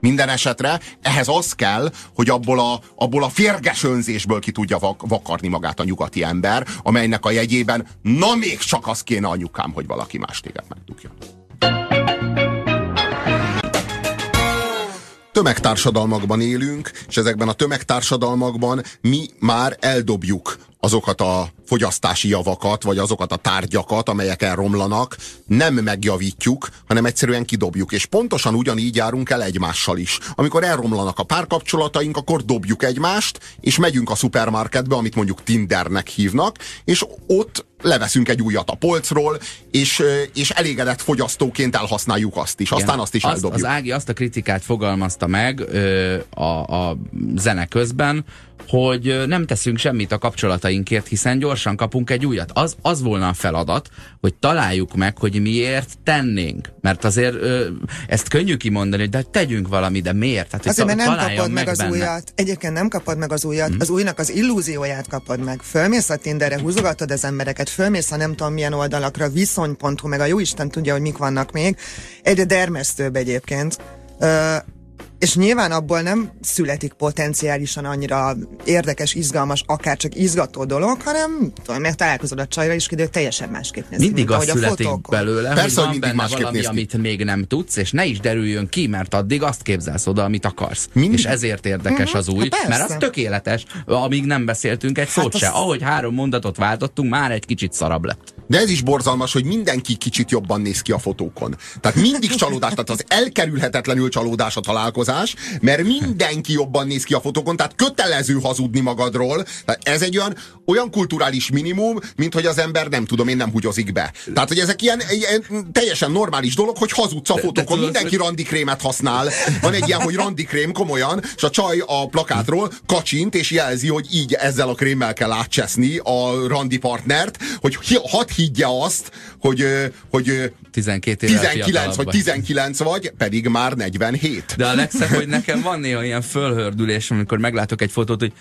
minden esetre ehhez az kell, hogy abból a, abból a férges önzésből ki tudja vak, vakarni magát a nyugati ember, amelynek a jegyében na még csak az kéne anyukám, hogy valaki más téged megdugjon. tömegtársadalmakban élünk, és ezekben a tömegtársadalmakban mi már eldobjuk azokat a fogyasztási javakat, vagy azokat a tárgyakat, amelyek elromlanak, nem megjavítjuk, hanem egyszerűen kidobjuk. És pontosan ugyanígy járunk el egymással is. Amikor elromlanak a párkapcsolataink, akkor dobjuk egymást, és megyünk a szupermarketbe, amit mondjuk Tindernek hívnak, és ott leveszünk egy újat a polcról, és, és elégedett fogyasztóként elhasználjuk azt is, aztán Igen, azt is eldobjuk. Az, az Ági azt a kritikát fogalmazta meg ö, a, a zene közben, hogy nem teszünk semmit a kapcsolatainkért, hiszen gyorsan kapunk egy újat. Az, az volna a feladat, hogy találjuk meg, hogy miért tennénk. Mert azért ö, ezt könnyű kimondani, de tegyünk valami, de miért? Tehát, azért, mert nem kapod meg, meg az benne. újat. Egyébként nem kapod meg az újat, mm. az újnak az illúzióját kapod meg. Fölmész a Tinderre, húzogatod az embereket, fölmész a nem tudom milyen oldalakra, viszonypontú, meg a jó Isten tudja, hogy mik vannak még. Egyre dermesztőbb egyébként. Ö, és nyilván abból nem születik potenciálisan annyira érdekes, izgalmas, akár csak izgató dolog, hanem tudom, mert találkozod a csajra, és kiderül, teljesen másképp néz Mindig az születik a belőle, Persze, hogy van benne valami, amit még nem tudsz, és ne is derüljön ki, mert addig azt képzelsz oda, amit akarsz. Mindig. És ezért érdekes uh-huh. az új, hát mert az tökéletes, amíg nem beszéltünk egy hát szót az... se. Ahogy három mondatot váltottunk, már egy kicsit szarabb lett. De ez is borzalmas, hogy mindenki kicsit jobban néz ki a fotókon. Tehát mindig csalódás, tehát az elkerülhetetlenül csalódás a találkozás, mert mindenki jobban néz ki a fotókon, tehát kötelező hazudni magadról. Tehát ez egy olyan, olyan kulturális minimum, mint hogy az ember nem tudom, én nem húgyozik be. Tehát, hogy ezek ilyen, ilyen teljesen normális dolog, hogy hazudsz a fotókon. Mindenki randikrémet használ. Van egy ilyen, hogy randikrém komolyan, és a csaj a plakátról kacsint, és jelzi, hogy így ezzel a krémmel kell átcseszni a randi partnert, hogy hat higgye azt, hogy, hogy 12 19 vagy 19 vagy, pedig már 47. De a legszebb, hogy nekem van néha ilyen fölhördülés, amikor meglátok egy fotót, hogy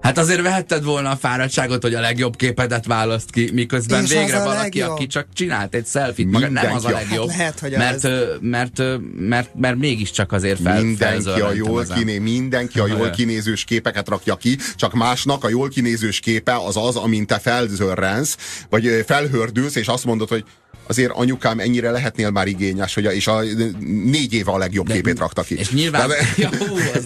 Hát azért vehetted volna a fáradtságot, hogy a legjobb képedet választ ki, miközben és végre valaki, aki csak csinált egy selfie maga nem az a legjobb. Hát lehet, hogy mert, az. Mert, mert, mert, mert mégiscsak azért fel, mindenki a jól kiné, Mindenki a jól kinézős képeket rakja ki, csak másnak a jól kinézős képe az az, amint te felzörrensz, vagy felhördülsz, és azt mondod, hogy azért anyukám ennyire lehetnél már igényes, hogy a, és a négy éve a legjobb de, képét rakta ki. És nyilván... De, ja, hú, az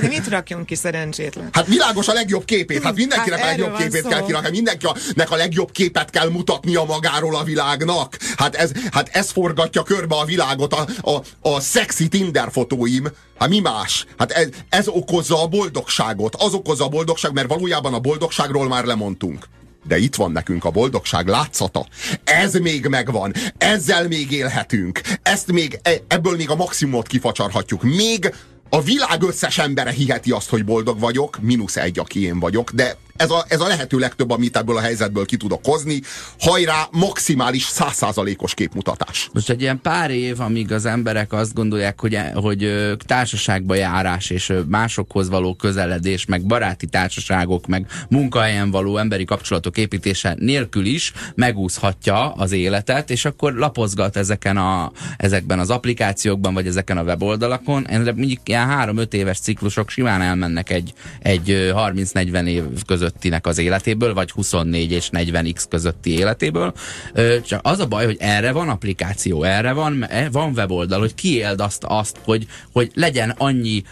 de mit rakjunk ki szerencsétlen? Hát világos a legjobb képét, hát mindenkinek hát a legjobb képét szó. kell kirakni, mindenkinek a legjobb képet kell mutatnia magáról a világnak. Hát ez, hát ez forgatja körbe a világot, a, a, a szexi Tinder fotóim, Hát mi más? Hát ez, ez okozza a boldogságot. Az okozza a boldogság, mert valójában a boldogságról már lemondtunk de itt van nekünk a boldogság látszata. Ez még megvan, ezzel még élhetünk, ezt még, e, ebből még a maximumot kifacsarhatjuk. Még a világ összes embere hiheti azt, hogy boldog vagyok, mínusz egy, aki én vagyok, de ez a, ez a lehető legtöbb, amit ebből a helyzetből ki tudok hozni. Hajrá, maximális százszázalékos képmutatás. Most egy ilyen pár év, amíg az emberek azt gondolják, hogy, hogy társaságba járás és másokhoz való közeledés, meg baráti társaságok, meg munkahelyen való emberi kapcsolatok építése nélkül is megúszhatja az életet, és akkor lapozgat ezeken a, ezekben az applikációkban, vagy ezeken a weboldalakon. Enre mondjuk ilyen három-öt éves ciklusok simán elmennek egy, egy 30-40 év között közöttinek az életéből, vagy 24 és 40x közötti életéből. Csak az a baj, hogy erre van applikáció, erre van, e, van weboldal, hogy kiéld azt, azt hogy, hogy legyen annyi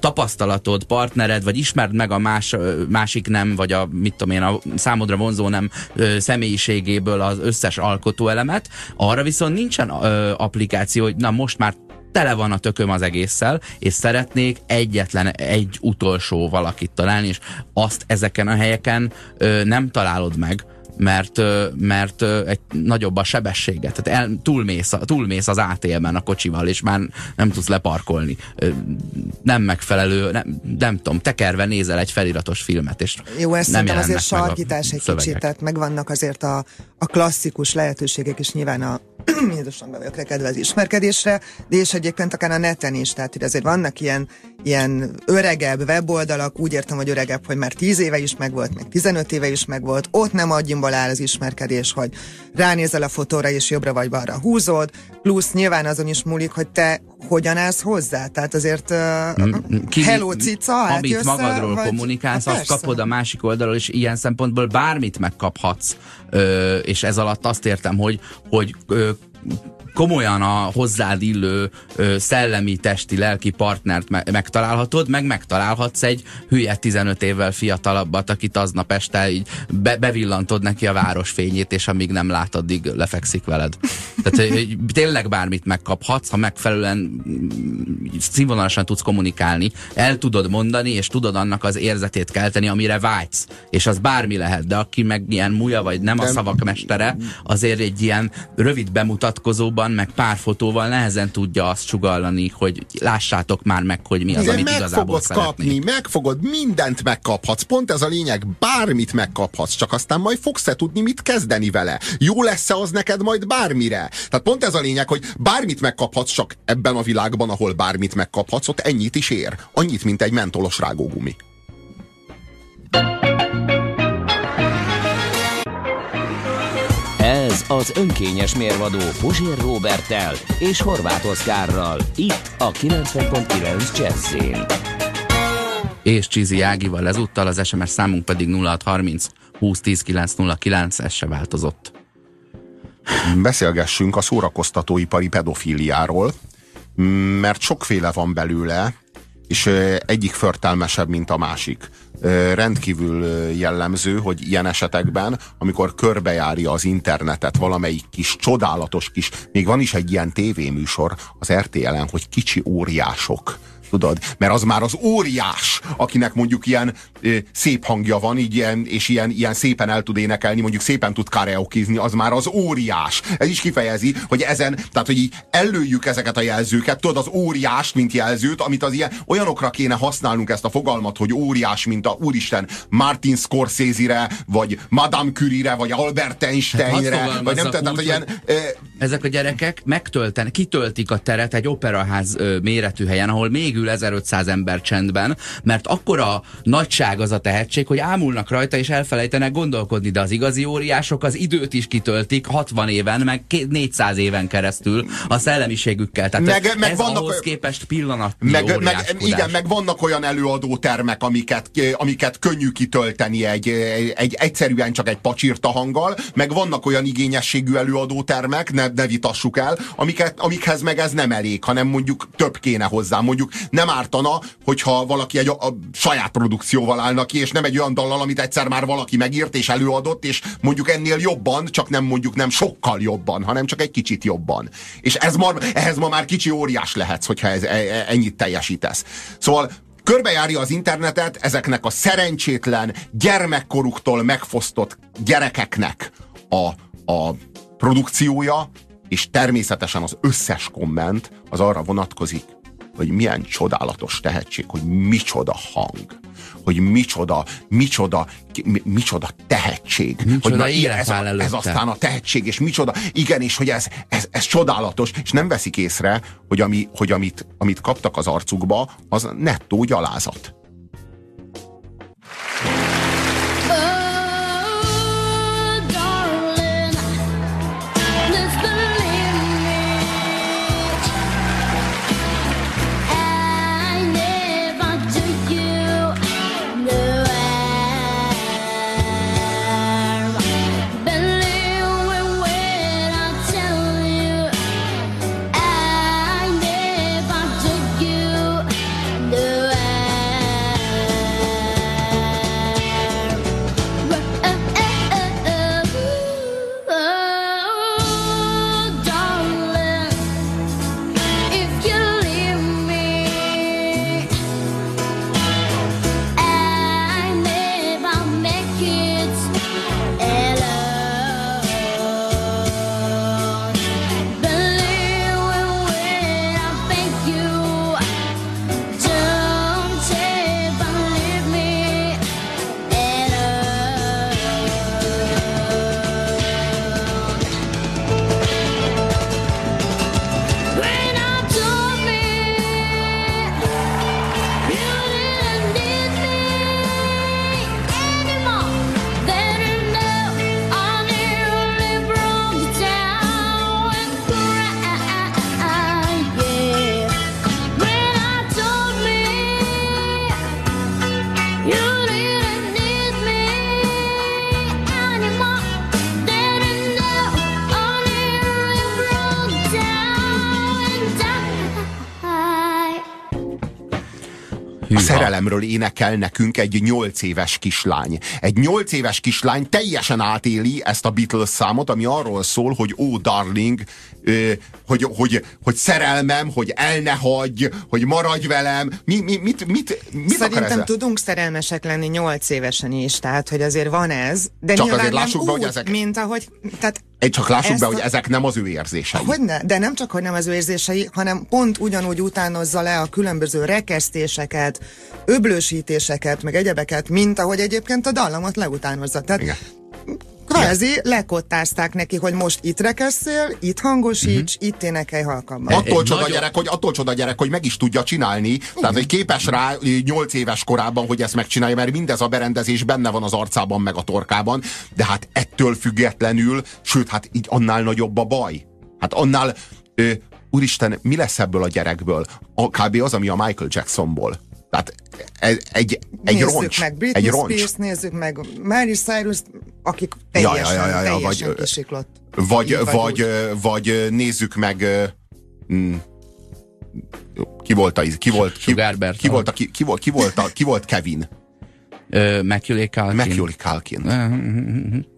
tapasztalatod, partnered, vagy ismerd meg a más, másik nem, vagy a, mit tudom én, a számodra vonzó nem ö, személyiségéből az összes alkotóelemet, arra viszont nincsen applikáció, hogy na most már tele van a tököm az egésszel, és szeretnék egyetlen egy utolsó valakit találni, és azt ezeken a helyeken ö, nem találod meg, mert, mert egy nagyobb a sebességet. Tehát el, túlmész, túlmész az átélben a kocsival, és már nem tudsz leparkolni. Nem megfelelő, nem, nem tudom, tekerve nézel egy feliratos filmet, és Jó, ezt nem azért sarkítás egy szövegek. kicsit, tehát megvannak azért a, a klasszikus lehetőségek is nyilván a Jézusom vagyok kedve az ismerkedésre, és egyébként akár a neten is, tehát azért vannak ilyen, ilyen öregebb weboldalak, úgy értem, hogy öregebb, hogy már 10 éve is megvolt, meg 15 éve is megvolt, ott nem adjimból áll az ismerkedés, hogy ránézel a fotóra és jobbra vagy balra húzod, plusz nyilván azon is múlik, hogy te hogyan állsz hozzá. Tehát azért uh, Ki, hello cica, hát Amit össze, magadról vagy, kommunikálsz, azt kapod a másik oldalról, és ilyen szempontból bármit megkaphatsz. Ö, és ez alatt azt értem, hogy, hogy ö, komolyan a hozzád illő ö, szellemi, testi, lelki partnert me megtalálhatod, meg megtalálhatsz egy hülye 15 évvel fiatalabbat, akit aznap este így be bevillantod neki a városfényét, és amíg nem lát, addig lefekszik veled. Tehát hogy tényleg bármit megkaphatsz, ha megfelelően mm, színvonalasan tudsz kommunikálni, el tudod mondani, és tudod annak az érzetét kelteni, amire vágysz. És az bármi lehet, de aki meg ilyen múja, vagy nem a szavak mestere, azért egy ilyen rövid bemutatkozóban fotóban, meg pár fotóval nehezen tudja azt sugallani, hogy lássátok már meg, hogy mi az, Igen, amit meg igazából fogod kapni, meg fogod, mindent megkaphatsz. Pont ez a lényeg, bármit megkaphatsz, csak aztán majd fogsz-e tudni, mit kezdeni vele. Jó lesz-e az neked majd bármire? Tehát pont ez a lényeg, hogy bármit megkaphatsz, csak ebben a világban, ahol bármit megkaphatsz, ott ennyit is ér. Annyit, mint egy mentolos rágógumi. Ez az önkényes mérvadó Puzsér Robertel és Horváth Oszkárral. Itt a 90.9 Jazzin. És Csizi Ágival ezúttal, az SMS számunk pedig 0630 2010 909, ez se változott. Beszélgessünk a szórakoztatóipari pedofíliáról, mert sokféle van belőle, és egyik förtelmesebb, mint a másik rendkívül jellemző, hogy ilyen esetekben, amikor körbejárja az internetet valamelyik kis csodálatos kis, még van is egy ilyen tévéműsor az RTL-en, hogy kicsi óriások tudod? Mert az már az óriás, akinek mondjuk ilyen ö, szép hangja van, így ilyen, és ilyen, ilyen szépen el tud énekelni, mondjuk szépen tud karaokézni, az már az óriás. Ez is kifejezi, hogy ezen, tehát hogy így előjük ezeket a jelzőket, tudod, az óriást, mint jelzőt, amit az ilyen, olyanokra kéne használnunk ezt a fogalmat, hogy óriás, mint a úristen Martin Scorsese-re, vagy Madame Curie-re, vagy Albert Einsteinre, hát vagy nem tudom, hogy ilyen... Ö, ezek a gyerekek megtöltenek, kitöltik a teret egy operaház ö, méretű helyen, ahol még ül 1500 ember csendben, mert akkora nagyság az a tehetség, hogy ámulnak rajta és elfelejtenek gondolkodni, de az igazi óriások az időt is kitöltik 60 éven, meg 400 éven keresztül a szellemiségükkel. Tehát meg, meg ez vannak ahhoz képest pillanat. meg, meg, Igen, meg vannak olyan előadótermek, amiket, amiket könnyű kitölteni egy, egy egyszerűen csak egy pacsirta hanggal, meg vannak olyan igényességű előadótermek, ne, ne vitassuk el, amiket, amikhez meg ez nem elég, hanem mondjuk több kéne hozzá. Mondjuk nem ártana, hogyha valaki egy a, a saját produkcióval állna ki, és nem egy olyan dallal, amit egyszer már valaki megírt és előadott, és mondjuk ennél jobban, csak nem mondjuk nem sokkal jobban, hanem csak egy kicsit jobban. És ez ma, ehhez ma már kicsi óriás lehetsz, hogyha ez, e, e, ennyit teljesítesz. Szóval körbejárja az internetet ezeknek a szerencsétlen, gyermekkoruktól megfosztott gyerekeknek a, a produkciója, és természetesen az összes komment az arra vonatkozik, hogy milyen csodálatos tehetség, hogy micsoda hang, hogy micsoda, micsoda, mi, micsoda tehetség. Micsoda hogy élet ez, a, ez aztán a tehetség, és micsoda, igen, és hogy ez, ez, ez csodálatos, és nem veszik észre, hogy, ami, hogy amit, amit kaptak az arcukba, az nettó gyalázat. Szerelemről énekel nekünk egy nyolc éves kislány. Egy nyolc éves kislány teljesen átéli ezt a Beatles számot, ami arról szól, hogy ó, darling, hogy, hogy, hogy szerelmem, hogy el ne hagyj, hogy maradj velem. Mi, mi, mit, mit, mit Szerintem tudunk szerelmesek lenni nyolc évesen is, tehát hogy azért van ez, de Csak azért lássuk úgy, be, hogy ezek... mint ahogy... Tehát egy csak lássuk be, a... hogy ezek nem az ő érzései. Hogyne, de nem csak, hogy nem az ő érzései, hanem pont ugyanúgy utánozza le a különböző rekesztéseket, öblősítéseket, meg egyebeket, mint ahogy egyébként a dallamot leutánozza. Tehát Igen. Kvázi lekottázták neki, hogy most itt rekesszél, itt hangosíts, uh-huh. itt énekelj halkamban. Attól csoda, nagyon... gyerek, hogy, attól csoda gyerek, hogy meg is tudja csinálni, Igen. tehát hogy képes rá 8 éves korában, hogy ezt megcsinálja, mert mindez a berendezés benne van az arcában, meg a torkában, de hát ettől függetlenül, sőt, hát így annál nagyobb a baj. Hát annál, ö, úristen, mi lesz ebből a gyerekből? A, kb. az, ami a Michael Jacksonból. Tehát egy, egy, egy nézzük roncs. meg Britney egy roncs. Spears, nézzük meg Mary Cyrus, akik teljesen, ja, ja, ja, ja, teljesen vagy, kisiklott. Vagy, vagy, vagy, vagy nézzük meg mm, ki volt a, ki volt, ki, ki, volt a, ki, ki, volt, ki, volt a, ki volt Kevin? Macaulay Culkin. Macaulay Culkin.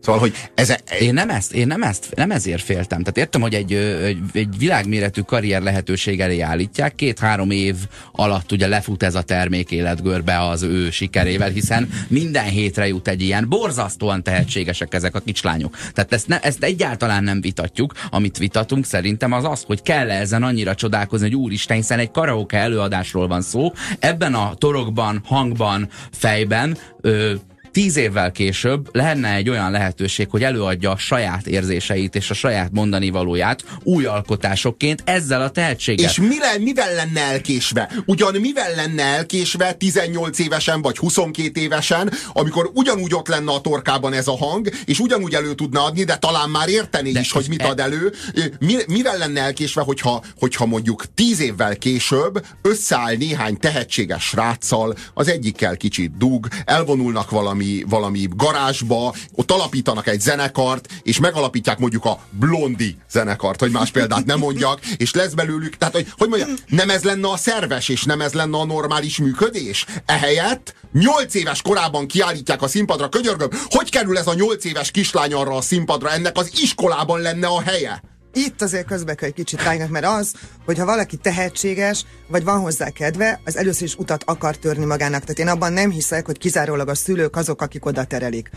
Szóval, hogy ez... E- én nem ezt, én nem ezt, nem ezért féltem. Tehát értem, hogy egy, egy, egy világméretű karrier lehetőség elé állítják. Két-három év alatt ugye lefut ez a termék életgörbe az ő sikerével, hiszen minden hétre jut egy ilyen. Borzasztóan tehetségesek ezek a kicslányok. Tehát ezt, ne, ezt egyáltalán nem vitatjuk. Amit vitatunk szerintem az az, hogy kell -e ezen annyira csodálkozni, hogy úristen, hiszen egy karaoke előadásról van szó. Ebben a torokban, hangban, fejben ö, tíz évvel később lenne egy olyan lehetőség, hogy előadja a saját érzéseit és a saját mondani valóját új alkotásokként ezzel a tehetséggel. És mi le, mivel lenne elkésve? Ugyan mivel lenne elkésve 18 évesen vagy 22 évesen, amikor ugyanúgy ott lenne a torkában ez a hang, és ugyanúgy elő tudna adni, de talán már érteni de is, hogy mit e... ad elő. Mi, mivel lenne elkésve, hogyha, hogyha mondjuk 10 évvel később összeáll néhány tehetséges sráccal, az egyikkel kicsit dug, elvonulnak valami valami, valami garázsba, ott alapítanak egy zenekart, és megalapítják mondjuk a blondi zenekart, hogy más példát nem mondjak, és lesz belőlük, tehát hogy, hogy mondjam, nem ez lenne a szerves, és nem ez lenne a normális működés? Ehelyett 8 éves korában kiállítják a színpadra, könyörgöm, hogy kerül ez a 8 éves kislány arra a színpadra, ennek az iskolában lenne a helye? Itt azért közbe kell egy kicsit rájönnek, mert az, hogyha valaki tehetséges, vagy van hozzá kedve, az először is utat akar törni magának. Tehát én abban nem hiszek, hogy kizárólag a szülők azok, akik oda terelik.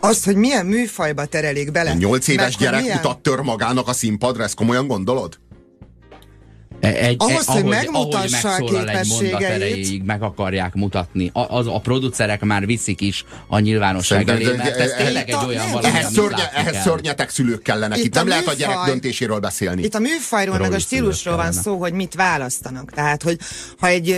Az, hogy milyen műfajba terelik bele. A nyolc éves gyerek milyen... utat tör magának a színpadra, ezt komolyan gondolod? Egy, Ahhoz, ahogy, hogy megmutassa ahogy a képességeit. meg akarják mutatni. A, az, a producerek már viszik is a nyilvánosság elé, mert ez tényleg egy olyan valami, ehhez, szörnye, ehhez szörnyetek szülők kellenek. Itt, Itt nem lehet a gyerek döntéséről beszélni. Itt a műfajról, meg a stílusról van szó, hogy mit választanak. Tehát, hogy ha egy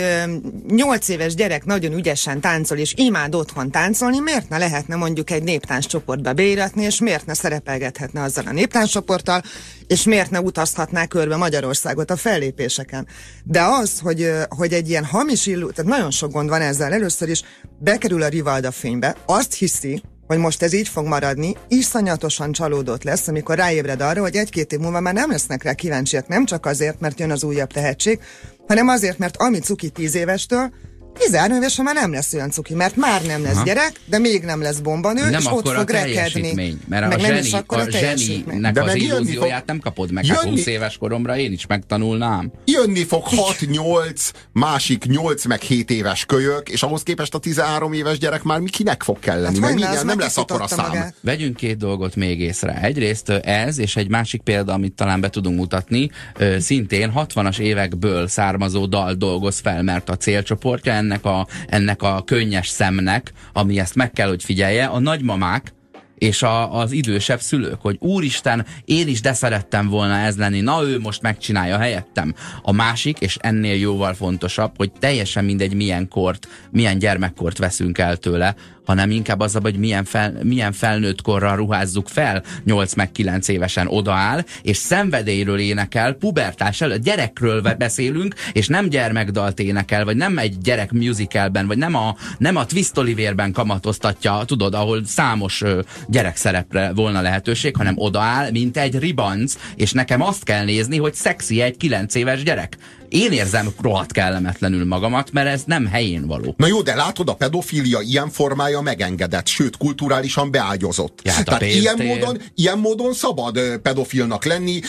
nyolc éves gyerek nagyon ügyesen táncol, és imád otthon táncolni, miért ne lehetne mondjuk egy néptánc csoportba beíratni, és miért ne szerepelgethetne azzal a néptánc csoporttal, és miért ne utazhatná körbe Magyarországot a fellépéseken. De az, hogy, hogy egy ilyen hamis illú, tehát nagyon sok gond van ezzel. Először is bekerül a Rivalda fénybe, azt hiszi, hogy most ez így fog maradni, iszonyatosan csalódott lesz, amikor ráébred arra, hogy egy-két év múlva már nem lesznek rá kíváncsiak, nem csak azért, mert jön az újabb tehetség, hanem azért, mert ami cuki tíz évestől, 13 évesen már nem lesz olyan cuki, mert már nem lesz Aha. gyerek, de még nem lesz bombanő, nem és ott fog rekedni. Mert a, meg zseni, a, a zseninek de az illúzióját fog, nem kapod meg. Hát jönni, 20 éves koromra én is megtanulnám. Jönni fog 6-8, másik 8 meg 7 éves kölyök, és ahhoz képest a 13 éves gyerek már mi kinek fog kelleni, hát mert nem lesz akkora szám. Magát. Vegyünk két dolgot még észre. Egyrészt ez, és egy másik példa, amit talán be tudunk mutatni, szintén 60-as évekből származó dal dolgoz fel, mert a célcsoportja ennek a, ennek a könnyes szemnek, ami ezt meg kell, hogy figyelje, a nagymamák, és a, az idősebb szülők, hogy úristen, én is de szerettem volna ez lenni, na ő most megcsinálja helyettem. A másik, és ennél jóval fontosabb, hogy teljesen mindegy milyen kort, milyen gyermekkort veszünk el tőle, hanem inkább az, hogy milyen, fel, milyen felnőtt korral ruházzuk fel 8 meg 9 évesen odaáll, és szenvedélyről énekel, pubertás előtt, gyerekről beszélünk, és nem gyermekdalt énekel, vagy nem egy gyerek musicalben, vagy nem a, nem a Twist Oliverben kamatoztatja, tudod, ahol számos gyerekszerepre volna lehetőség, hanem odaáll, mint egy ribanc, és nekem azt kell nézni, hogy szexi egy 9 éves gyerek én érzem rohadt kellemetlenül magamat, mert ez nem helyén való. Na jó, de látod, a pedofília ilyen formája megengedett, sőt, kulturálisan beágyozott. Ja, hát Tehát ilyen módon, ilyen módon szabad pedofilnak lenni,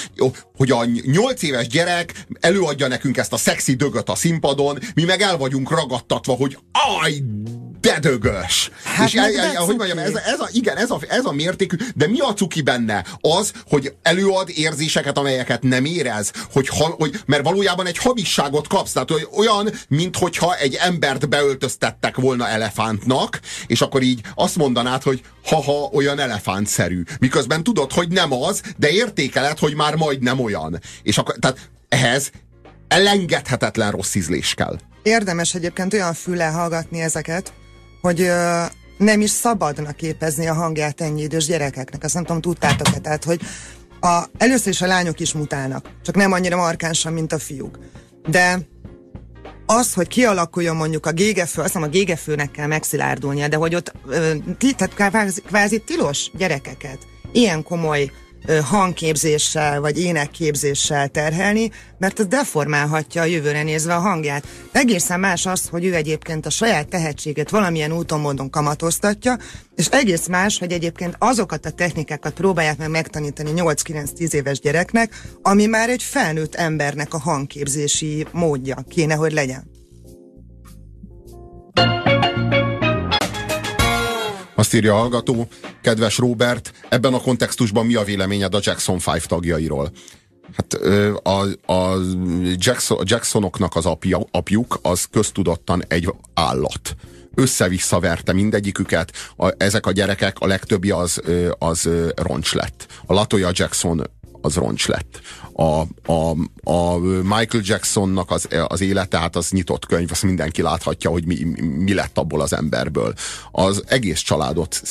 hogy a nyolc éves gyerek előadja nekünk ezt a szexi dögöt a színpadon, mi meg el vagyunk ragadtatva, hogy aj, de dögös. Hát és el, el, hogy mondjam, ez, ez a, igen, ez a, ez a mértékű, de mi a cuki benne? Az, hogy előad érzéseket, amelyeket nem érez, hogy, hogy mert valójában egy hamisságot kapsz, tehát hogy olyan, minthogyha egy embert beöltöztettek volna elefántnak, és akkor így azt mondanád, hogy haha, olyan elefántszerű. Miközben tudod, hogy nem az, de értékeled, hogy már majd nem olyan. És akkor, tehát ehhez elengedhetetlen rossz ízlés kell. Érdemes egyébként olyan füle hallgatni ezeket, hogy ö, nem is szabadna képezni a hangját ennyi idős gyerekeknek. Azt nem tudom, tudtátok-e? Tehát, hogy a, először is a lányok is mutálnak, csak nem annyira markánsan, mint a fiúk. De az, hogy kialakuljon mondjuk a gégefő, azt mondom, a gégefőnek kell megszilárdulnia, de hogy ott, tehát kvázi, kvázi tilos gyerekeket ilyen komoly hangképzéssel vagy énekképzéssel terhelni, mert ez deformálhatja a jövőre nézve a hangját. Egészen más az, hogy ő egyébként a saját tehetséget valamilyen úton módon kamatoztatja, és egész más, hogy egyébként azokat a technikákat próbálják meg megtanítani 8-9-10 éves gyereknek, ami már egy felnőtt embernek a hangképzési módja kéne, hogy legyen. Azt írja a hallgató, kedves Robert, ebben a kontextusban mi a véleményed a Jackson 5 tagjairól? Hát a, a Jackson, Jacksonoknak az apja, apjuk az köztudottan egy állat össze-vissza verte A, ezek a gyerekek, a legtöbbi az, az roncs lett. A Latoya Jackson az roncs lett a, a, a Michael Jacksonnak az, az élete, hát az nyitott könyv, azt mindenki láthatja, hogy mi, mi lett abból az emberből. Az egész családot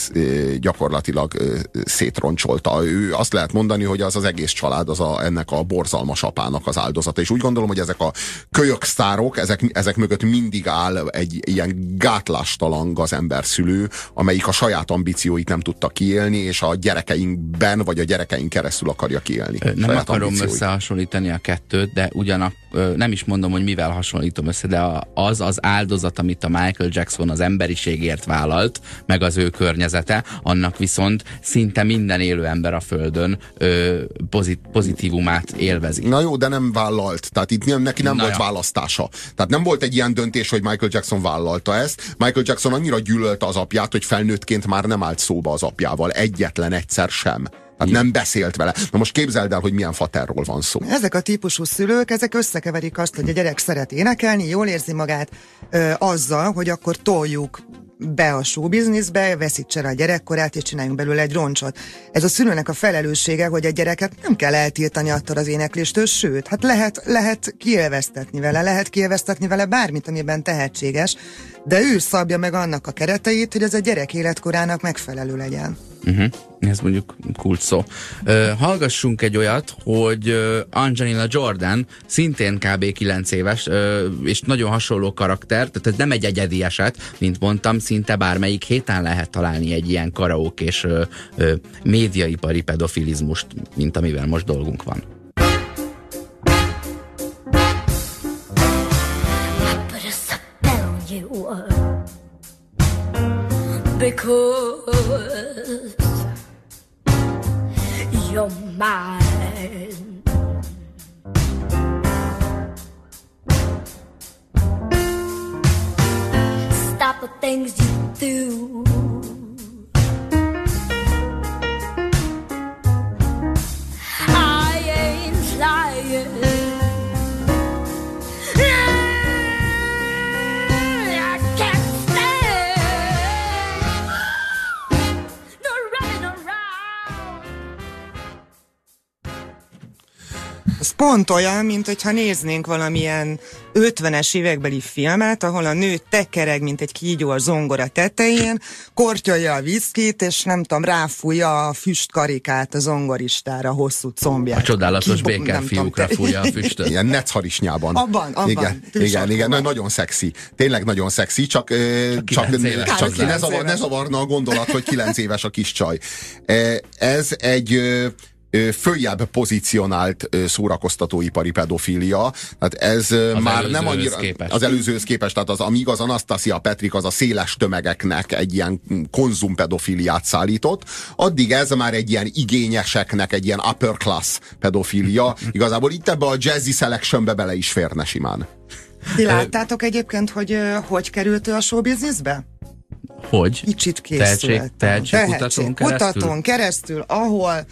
gyakorlatilag szétroncsolta. Ő azt lehet mondani, hogy az az egész család az a, ennek a borzalmas apának az áldozata. És úgy gondolom, hogy ezek a kölyök sztárok, ezek, ezek mögött mindig áll egy ilyen gátlástalan ember szülő, amelyik a saját ambícióit nem tudta kiélni, és a gyerekeinkben, vagy a gyerekeink keresztül akarja kiélni. Nem akarom ambícióit összehasonlítani a kettőt, de ugyanak nem is mondom, hogy mivel hasonlítom össze, de az az áldozat, amit a Michael Jackson az emberiségért vállalt, meg az ő környezete, annak viszont szinte minden élő ember a Földön pozit, pozitívumát élvezi. Na jó, de nem vállalt. Tehát itt nem, neki nem Na volt ja. választása. Tehát nem volt egy ilyen döntés, hogy Michael Jackson vállalta ezt. Michael Jackson annyira gyűlölte az apját, hogy felnőttként már nem állt szóba az apjával. Egyetlen egyszer sem. Hát nem beszélt vele. Na most képzeld el, hogy milyen faterról van szó. Ezek a típusú szülők, ezek összekeverik azt, hogy a gyerek szeret énekelni, jól érzi magát ö, azzal, hogy akkor toljuk be a showbizniszbe, veszítse rá a gyerekkorát, és csináljunk belőle egy roncsot. Ez a szülőnek a felelőssége, hogy a gyereket nem kell eltiltani attól az énekléstől, sőt, hát lehet, lehet kielvesztetni vele, lehet kielvesztetni vele bármit, amiben tehetséges, de ő szabja meg annak a kereteit, hogy ez a gyerek életkorának megfelelő legyen. Uh-huh. Ez mondjuk kult szó. Uh, hallgassunk egy olyat, hogy Angelina Jordan szintén kb. 9 éves, uh, és nagyon hasonló karakter, tehát ez nem egy egyedi eset, mint mondtam, szinte bármelyik héten lehet találni egy ilyen karaók és uh, uh, médiaipari pedofilizmust, mint amivel most dolgunk van. Because you're mine. Stop the things you do. Pont olyan, mint hogyha néznénk valamilyen 50-es évekbeli filmet, ahol a nő tekereg, mint egy kígyó a zongora tetején, kortyolja a viszkit, és nem tudom, ráfújja a füstkarikát a zongoristára, hosszú combját. A csodálatos béker fiúkra fújja a füstöt. Ilyen netharisnyában. Abban, abban. Igen, igen, igen, nagyon szexi. Tényleg nagyon szexi, csak, csak, csak, csak ne, zavar, ne zavarna a gondolat, hogy kilenc éves a kis csaj. Ez egy följebb pozícionált szórakoztatóipari pedofília. Tehát ez az már nem annyira képest. az előzőhöz képest, tehát az, amíg az Anastasia Petrik az a széles tömegeknek egy ilyen konzum pedofiliát szállított, addig ez már egy ilyen igényeseknek, egy ilyen upper class pedofília. Igazából itt ebbe a jazzy selectionbe bele is férne simán. Ti láttátok egyébként, hogy hogy került ő a showbizniszbe? Hogy? Kicsit készült. Tehetség, tehetség keresztül? keresztül, ahol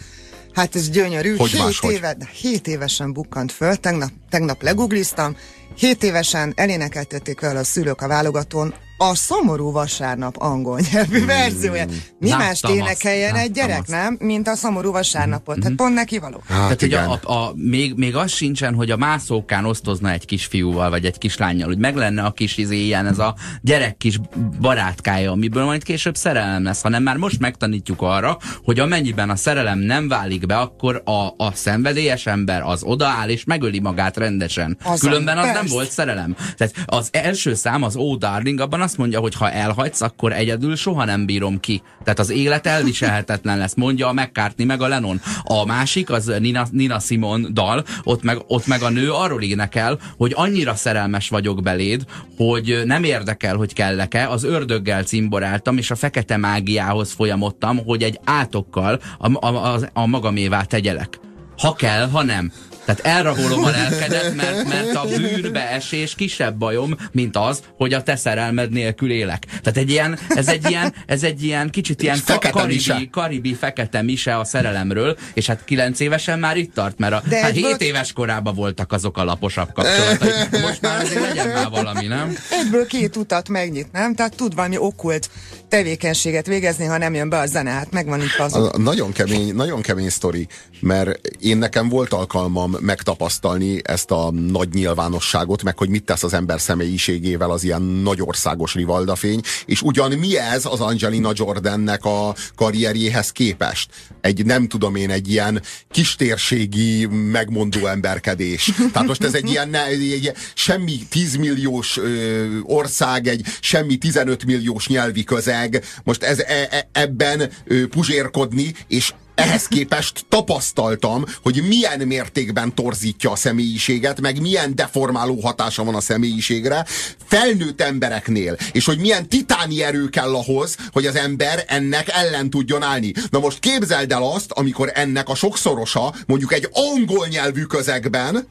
Hát ez gyönyörű. Hogy hét, éve, hét évesen bukkant föl, tegnap, tegnap legugliztam, hét évesen elénekeltették el a szülők a válogatón a szomorú vasárnap angol nyelvű mm. verziója. Mi más énekeljen egy gyerek, nem? Mint a szomorú vasárnapot. Mm. Tehát pont neki való. Hát, Tehát, hogy a, a, a, még, még az sincsen, hogy a mászókán osztozna egy kisfiúval, vagy egy kislányjal, hogy meg lenne a kis izé, ilyen ez a gyerek kis barátkája, amiből majd később szerelem lesz, hanem már most megtanítjuk arra, hogy amennyiben a szerelem nem válik be, akkor a, a szenvedélyes ember az odaáll és megöli magát rendesen. Azon, Különben az persze. nem volt szerelem. Tehát az első szám, az Oh Darling, abban azt mondja, hogy ha elhagysz, akkor egyedül soha nem bírom ki. Tehát az élet elviselhetetlen lesz, mondja a McCartney meg a Lennon. A másik, az Nina, Nina Simon dal, ott meg, ott meg a nő arról énekel, hogy annyira szerelmes vagyok beléd, hogy nem érdekel, hogy kellek-e, az ördöggel cimboráltam, és a fekete mágiához folyamodtam, hogy egy átokkal a, a, a, a magamévá tegyelek. Ha kell, ha nem. Tehát elrabolom a lelkedet, mert, mert a bűnbe esés kisebb bajom, mint az, hogy a te szerelmed nélkül élek. Tehát egy ilyen, ez egy ilyen, ez egy ilyen kicsit ilyen ka karibi, karibi fekete mise a szerelemről, és hát kilenc évesen már itt tart, mert a De hát hét éves korában voltak azok a laposabb kapcsolatok. Most már azért legyen már valami, nem? Egyből két utat megnyit, nem? Tehát tud valami okult tevékenységet végezni, ha nem jön be a zene, hát megvan itt az. A, nagyon kemény, nagyon kemény sztori, mert én nekem volt alkalmam megtapasztalni ezt a nagy nyilvánosságot, meg hogy mit tesz az ember személyiségével az ilyen nagyországos rivaldafény, és ugyan mi ez az Angelina Jordannek a karrierjéhez képest? Egy, nem tudom én, egy ilyen kistérségi megmondó emberkedés. Tehát most ez egy ilyen ne, egy semmi 10 milliós ö, ország, egy semmi 15 milliós nyelvi közeg, most ez e, e, ebben ö, puzsérkodni, és ehhez képest tapasztaltam, hogy milyen mértékben torzítja a személyiséget, meg milyen deformáló hatása van a személyiségre felnőtt embereknél, és hogy milyen titáni erő kell ahhoz, hogy az ember ennek ellen tudjon állni. Na most képzeld el azt, amikor ennek a sokszorosa, mondjuk egy angol nyelvű közegben,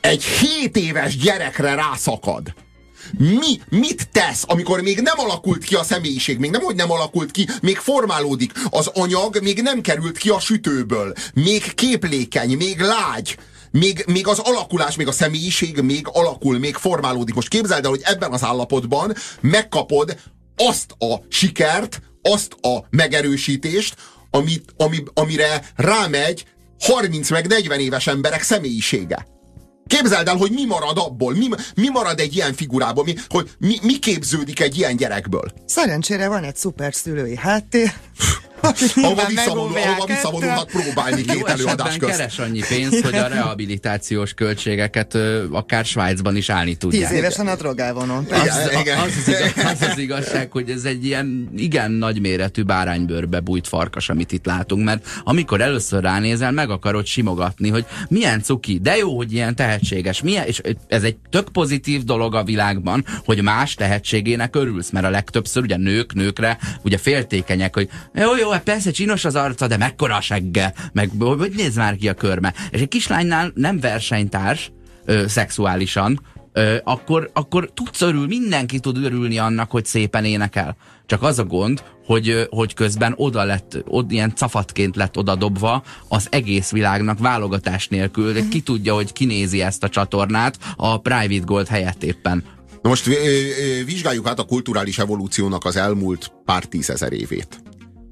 egy 7 éves gyerekre rászakad mi, mit tesz, amikor még nem alakult ki a személyiség, még nem, hogy nem alakult ki, még formálódik. Az anyag még nem került ki a sütőből, még képlékeny, még lágy, még, még az alakulás, még a személyiség még alakul, még formálódik. Most képzeld el, hogy ebben az állapotban megkapod azt a sikert, azt a megerősítést, amit, ami, amire rámegy 30 meg 40 éves emberek személyisége. Képzeld el, hogy mi marad abból, mi, mi marad egy ilyen figurából, mi, hogy mi, mi képződik egy ilyen gyerekből. Szerencsére van egy szuper szülői háttér, ahova, visszavonul, ahova visszavonulhat próbálni két előadás közt. keres annyi pénzt, hogy a rehabilitációs költségeket ö, akár Svájcban is állni tudják. Tíz évesen a drogálvonon. Az. Az, az, igaz, az az igazság, hogy ez egy ilyen igen nagyméretű báránybőrbe bújt farkas, amit itt látunk, mert amikor először ránézel, meg akarod simogatni, hogy milyen cuki, de jó, hogy ilyen tehetséges, milyen, és ez egy tök pozitív dolog a világban, hogy más tehetségének örülsz, mert a legtöbbször ugye nők nőkre ugye féltékenyek, hogy jó, jó, persze csinos az arca, de mekkora a segge, meg hogy néz már ki a körme. És egy kislánynál nem versenytárs, ö, szexuálisan, ö, akkor, akkor tudsz örül, mindenki tud örülni annak, hogy szépen énekel. Csak az a gond, hogy, hogy közben oda lett, od, ilyen cafatként lett odadobva az egész világnak válogatás nélkül. Ki tudja, hogy kinézi ezt a csatornát a Private Gold helyett éppen. Na most vizsgáljuk át a kulturális evolúciónak az elmúlt pár tízezer évét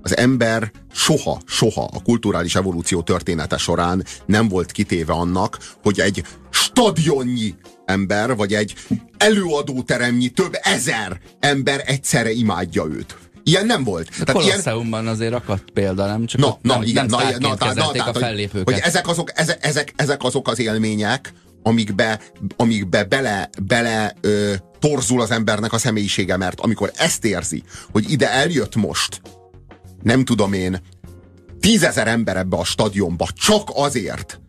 az ember soha, soha a kulturális evolúció története során nem volt kitéve annak, hogy egy stadionnyi ember, vagy egy előadóteremnyi több ezer ember egyszerre imádja őt. Ilyen nem volt. A Tehát Kolosseumban ilyen... azért akadt példa, nem? Csak na, na, nem, igen, nem na, na, na, na, a fellépőket. Hogy, hogy ezek, azok, ezek, ezek, ezek azok az élmények, amikbe, amikbe bele, bele ö, torzul az embernek a személyisége, mert amikor ezt érzi, hogy ide eljött most, nem tudom én, tízezer ember ebbe a stadionba csak azért,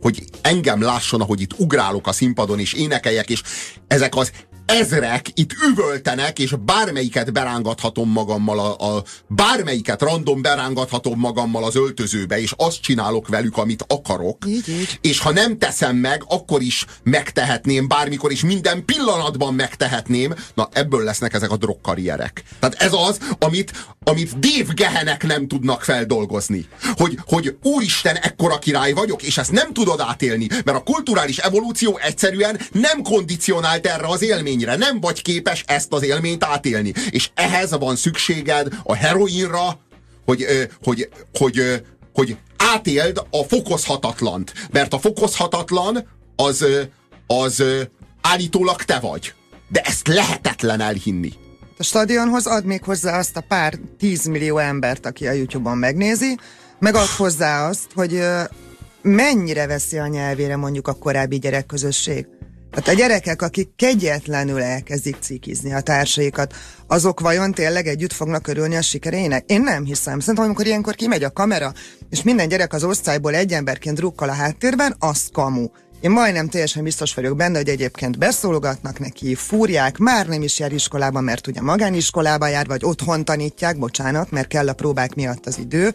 hogy engem lásson, ahogy itt ugrálok a színpadon, és énekeljek, és ezek az ezrek itt üvöltenek, és bármelyiket berángathatom magammal, a, a, bármelyiket random berángathatom magammal az öltözőbe, és azt csinálok velük, amit akarok. Így, így. És ha nem teszem meg, akkor is megtehetném, bármikor is minden pillanatban megtehetném. Na, ebből lesznek ezek a drogkarrierek. Tehát ez az, amit, amit Dave Gehenek nem tudnak feldolgozni. Hogy, hogy úristen, ekkora király vagyok, és ezt nem tudod átélni, mert a kulturális evolúció egyszerűen nem kondicionált erre az élmény élményre, nem vagy képes ezt az élményt átélni. És ehhez van szükséged a heroinra, hogy, hogy, hogy, hogy átéld a fokozhatatlant. Mert a fokozhatatlan az, az állítólag te vagy. De ezt lehetetlen elhinni. A stadionhoz ad még hozzá azt a pár tízmillió embert, aki a YouTube-on megnézi, meg ad hozzá azt, hogy mennyire veszi a nyelvére mondjuk a korábbi gyerekközösség. Hát a gyerekek, akik kegyetlenül elkezdik cikizni a társaikat, azok vajon tényleg együtt fognak örülni a sikerének? Én nem hiszem. Szerintem, amikor ilyenkor kimegy a kamera, és minden gyerek az osztályból egy emberként drukkal a háttérben, az kamu. Én majdnem teljesen biztos vagyok benne, hogy egyébként beszólogatnak neki, fúrják, már nem is jár iskolába, mert ugye magániskolába jár, vagy otthon tanítják, bocsánat, mert kell a próbák miatt az idő.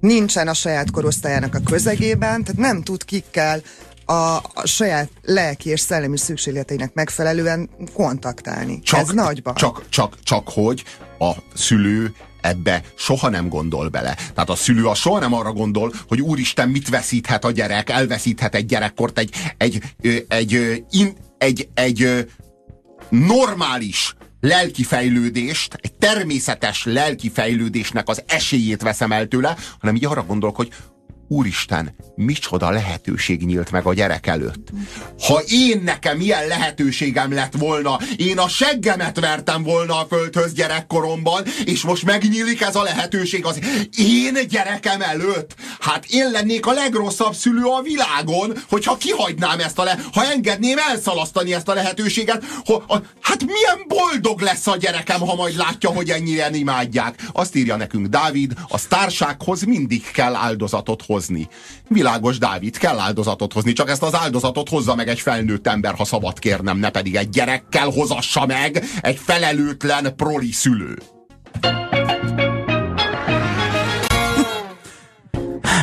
Nincsen a saját korosztályának a közegében, tehát nem tud kikkel a, a saját lelki és szellemi szükségleteinek megfelelően kontaktálni. Csak, Ez nagy baj. Csak, csak, csak hogy a szülő ebbe soha nem gondol bele. Tehát a szülő a soha nem arra gondol, hogy úristen, mit veszíthet a gyerek, elveszíthet egy gyerekkort, egy, egy, egy, egy, egy, egy, egy normális lelki fejlődést, egy természetes lelki fejlődésnek az esélyét veszem el tőle, hanem így arra gondolok, hogy úristen, micsoda lehetőség nyílt meg a gyerek előtt. Ha én nekem ilyen lehetőségem lett volna, én a seggemet vertem volna a földhöz gyerekkoromban, és most megnyílik ez a lehetőség az én gyerekem előtt. Hát én lennék a legrosszabb szülő a világon, hogyha kihagynám ezt a le, ha engedném elszalasztani ezt a lehetőséget, ha, a, hát milyen boldog lesz a gyerekem, ha majd látja, hogy ennyire imádják. Azt írja nekünk Dávid, a sztársághoz mindig kell áldozatot hozni hozni. Világos, Dávid, kell áldozatot hozni, csak ezt az áldozatot hozza meg egy felnőtt ember, ha szabad kérnem, ne pedig egy gyerekkel hozassa meg egy felelőtlen proli szülő.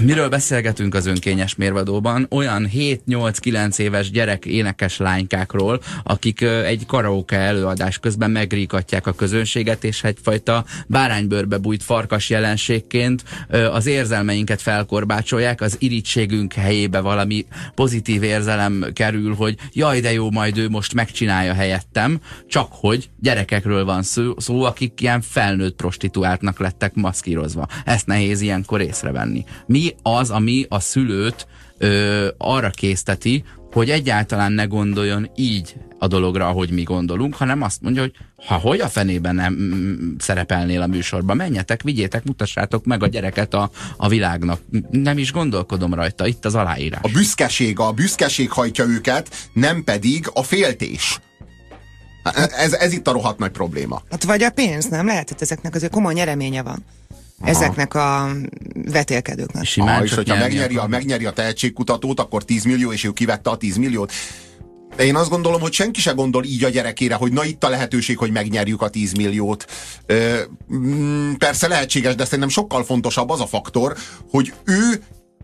Miről beszélgetünk az önkényes mérvadóban? Olyan 7-8-9 éves gyerek énekes lánykákról, akik egy karaoke előadás közben megríkatják a közönséget, és egyfajta báránybőrbe bújt farkas jelenségként az érzelmeinket felkorbácsolják, az irítségünk helyébe valami pozitív érzelem kerül, hogy jaj, de jó, majd ő most megcsinálja helyettem, csak hogy gyerekekről van szó, szó akik ilyen felnőtt prostituáltnak lettek maszkírozva. Ezt nehéz ilyenkor észrevenni. Mi az, ami a szülőt ö, arra készteti, hogy egyáltalán ne gondoljon így a dologra, ahogy mi gondolunk, hanem azt mondja, hogy ha hogy a fenében nem szerepelnél a műsorban, menjetek, vigyétek, mutassátok meg a gyereket a, a világnak. Nem is gondolkodom rajta, itt az aláírás. A büszkeség, a büszkeség hajtja őket, nem pedig a féltés. Ez, ez itt a rohadt nagy probléma. Hát vagy a pénz, nem lehet, hogy ezeknek azért komoly nyereménye van. Aha. ezeknek a vetélkedőknek. Simán Aha, és hogyha megnyeri a, megnyeri a tehetségkutatót, akkor 10 millió, és ő kivette a 10 milliót. De én azt gondolom, hogy senki se gondol így a gyerekére, hogy na itt a lehetőség, hogy megnyerjük a 10 milliót. Ö, mm, persze lehetséges, de szerintem sokkal fontosabb az a faktor, hogy ő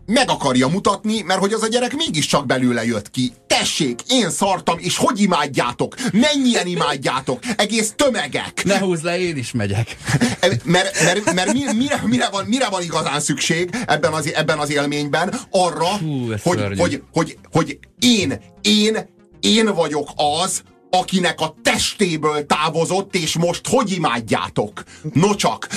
meg akarja mutatni, mert hogy az a gyerek mégiscsak belőle jött ki. Tessék, én szartam, és hogy imádjátok? Mennyien imádjátok? Egész tömegek. Ne húzz le, én is megyek. mert mert, mert mire, mire, van, mire van igazán szükség ebben az, ebben az élményben? Arra, Hú, hogy, hogy, hogy, hogy, hogy én, én, én vagyok az, akinek a testéből távozott, és most hogy imádjátok? No csak,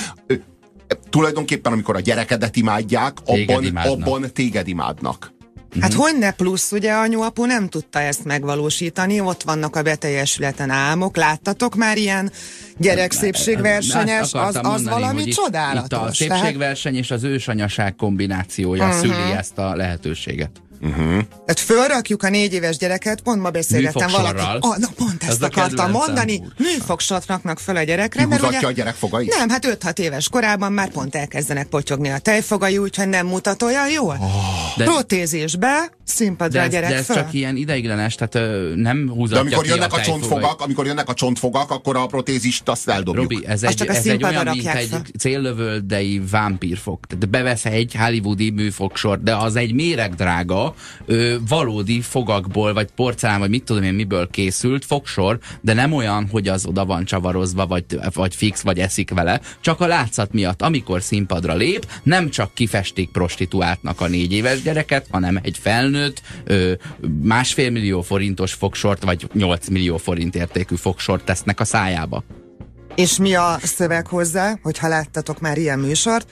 tulajdonképpen amikor a gyerekedet imádják, abban, imádnak. abban téged imádnak. Hát mm-hmm. hogy ne plusz, ugye anyu-apu nem tudta ezt megvalósítani, ott vannak a beteljesületen álmok, láttatok már ilyen gyerekszépségversenyes, az, az mondani, valami csodálatos. Itt a szépségverseny és az ősanyaság kombinációja uh-huh. szüli ezt a lehetőséget. Uh-huh. Tehát fölrakjuk a négy éves gyereket, pont ma beszélgettem valaki. Ah, na pont ezt Ez akartam mondani. Műfogsort raknak föl a gyerekre. Mert ugye, a gyerek fogait? Nem, hát 5-6 éves korában már pont elkezdenek potyogni a tejfogai, úgyhogy nem mutat olyan jól. Oh. De, Protézisbe, színpadra de a gyerek de ez föl. csak ilyen ideiglenes, tehát nem húzatja De amikor jönnek a, a csontfogak, amikor jönnek a csontfogak, akkor a protézist azt eldobjuk. Robi, ez egy, ez egy olyan, mint fel. egy céllövöldei vámpírfog. Tehát bevesz egy hollywoodi műfogsor, de az egy ö, valódi fogakból, vagy porcelán, vagy mit tudom én miből készült fogsor, de nem olyan, hogy az oda van csavarozva, vagy, vagy fix, vagy eszik vele, csak a látszat miatt, amikor színpadra lép, nem csak kifestik prostituáltnak a négy éves gyereket, hanem egy felnőtt, ö, másfél millió forintos fogsort, vagy 8 millió forint értékű fogsort tesznek a szájába. És mi a szöveg hozzá, hogyha láttatok már ilyen műsort,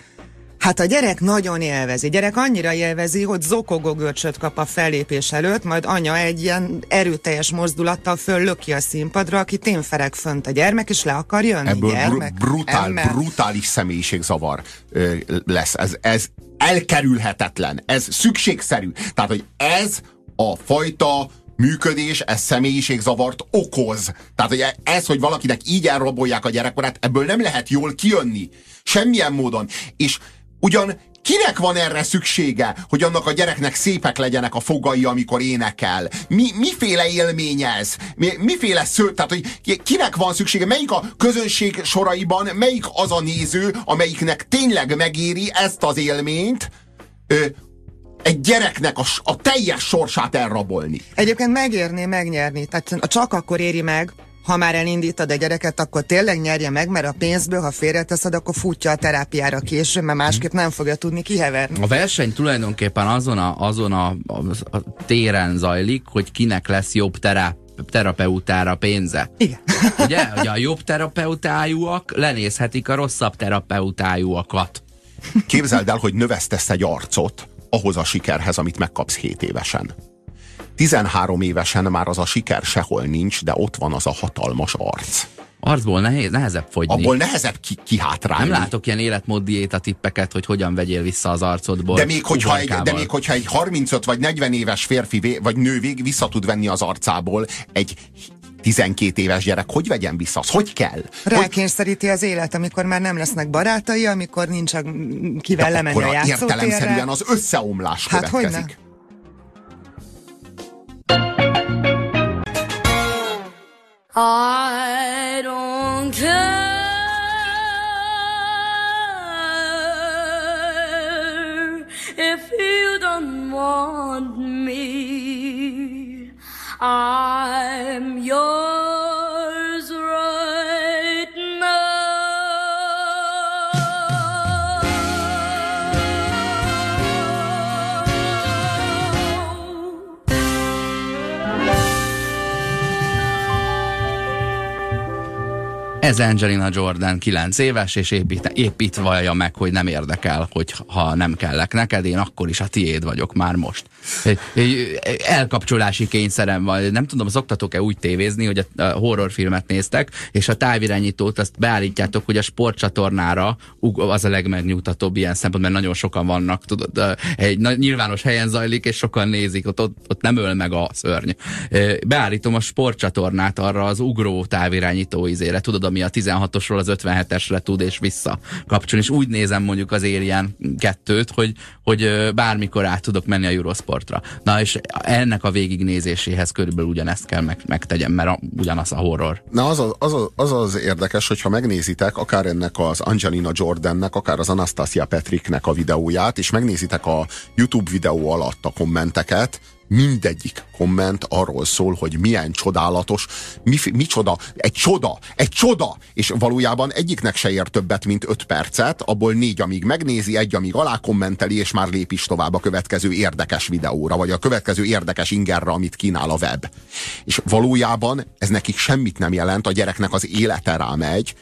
Hát a gyerek nagyon élvezi. Gyerek annyira élvezi, hogy zokogó görcsöt kap a fellépés előtt, majd anya egy ilyen erőteljes mozdulattal föllöki a színpadra, aki témferek fönt a gyermek, és le akar jönni. Ebből gyermek, br- brutál, emmel. brutális személyiségzavar ö, lesz. Ez, ez elkerülhetetlen. Ez szükségszerű. Tehát, hogy ez a fajta működés, ez személyiségzavart okoz. Tehát hogy ez, hogy valakinek így elrabolják a gyerekkorát, ebből nem lehet jól kijönni. Semmilyen módon. És Ugyan kinek van erre szüksége, hogy annak a gyereknek szépek legyenek a fogai, amikor énekel? Mi, miféle élmény ez? Mi, miféle sző, tehát hogy kinek van szüksége? Melyik a közönség soraiban, melyik az a néző, amelyiknek tényleg megéri ezt az élményt, ö, egy gyereknek a, a teljes sorsát elrabolni. Egyébként megérné megnyerni, tehát csak akkor éri meg, ha már elindítod a gyereket, akkor tényleg nyerje meg, mert a pénzből, ha félreteszed, akkor futja a terápiára később, mert másképp nem fogja tudni kiheverni. A verseny tulajdonképpen azon a, azon a, a, a téren zajlik, hogy kinek lesz jobb teráp terapeutára pénze. Igen. Ugye? Hogy a jobb terapeutájúak lenézhetik a rosszabb terapeutájúakat. Képzeld el, hogy növesztesz egy arcot ahhoz a sikerhez, amit megkapsz 7 évesen. 13 évesen már az a siker sehol nincs, de ott van az a hatalmas arc. Arcból nehéz, nehezebb fogyni. Abból nehezebb ki, kihátrálni. Nem látok ilyen életmód diéta tippeket, hogy hogyan vegyél vissza az arcodból. De még, hogyha egy, de még hogyha egy 35 vagy 40 éves férfi vagy nő vég vissza tud venni az arcából egy 12 éves gyerek, hogy vegyen vissza? Az hogy kell? Rákényszeríti az élet, amikor már nem lesznek barátai, amikor nincs a, kivel lemenni a játszótérre. értelemszerűen az összeomlás hát következik. Hogyne? I don't care if you don't want me. I'm yours. Ez Angelina Jordan 9 éves, és épít, épít vallja meg, hogy nem érdekel, hogy ha nem kellek neked, én akkor is a tiéd vagyok már most. Elkapcsolási kényszerem van. Nem tudom, szoktatok-e úgy tévézni, hogy a horrorfilmet néztek, és a távirányítót azt beállítjátok, hogy a sportcsatornára az a legmegnyugtatóbb ilyen szempont, mert nagyon sokan vannak, tudod, egy nyilvános helyen zajlik, és sokan nézik, ott, ott, ott nem öl meg a szörny. Beállítom a sportcsatornát arra az ugró távirányító izére, tudod, ami a 16-osról az 57-esre tud és vissza kapcsolni, és úgy nézem mondjuk az Alien 2-t, hogy, hogy bármikor át tudok menni a Eurosportra. Na és ennek a végignézéséhez körülbelül ugyanezt kell meg, megtegyem, mert a, ugyanaz a horror. Na az az, az, az az érdekes, hogyha megnézitek akár ennek az Angelina Jordannek, akár az Anastasia Petriknek a videóját, és megnézitek a YouTube videó alatt a kommenteket, mindegyik komment arról szól, hogy milyen csodálatos, mi, mi csoda, egy csoda, egy csoda, és valójában egyiknek se ér többet, mint öt percet, abból négy, amíg megnézi, egy, amíg alá kommenteli, és már lép is tovább a következő érdekes videóra, vagy a következő érdekes ingerre, amit kínál a web. És valójában ez nekik semmit nem jelent, a gyereknek az élete rámegy,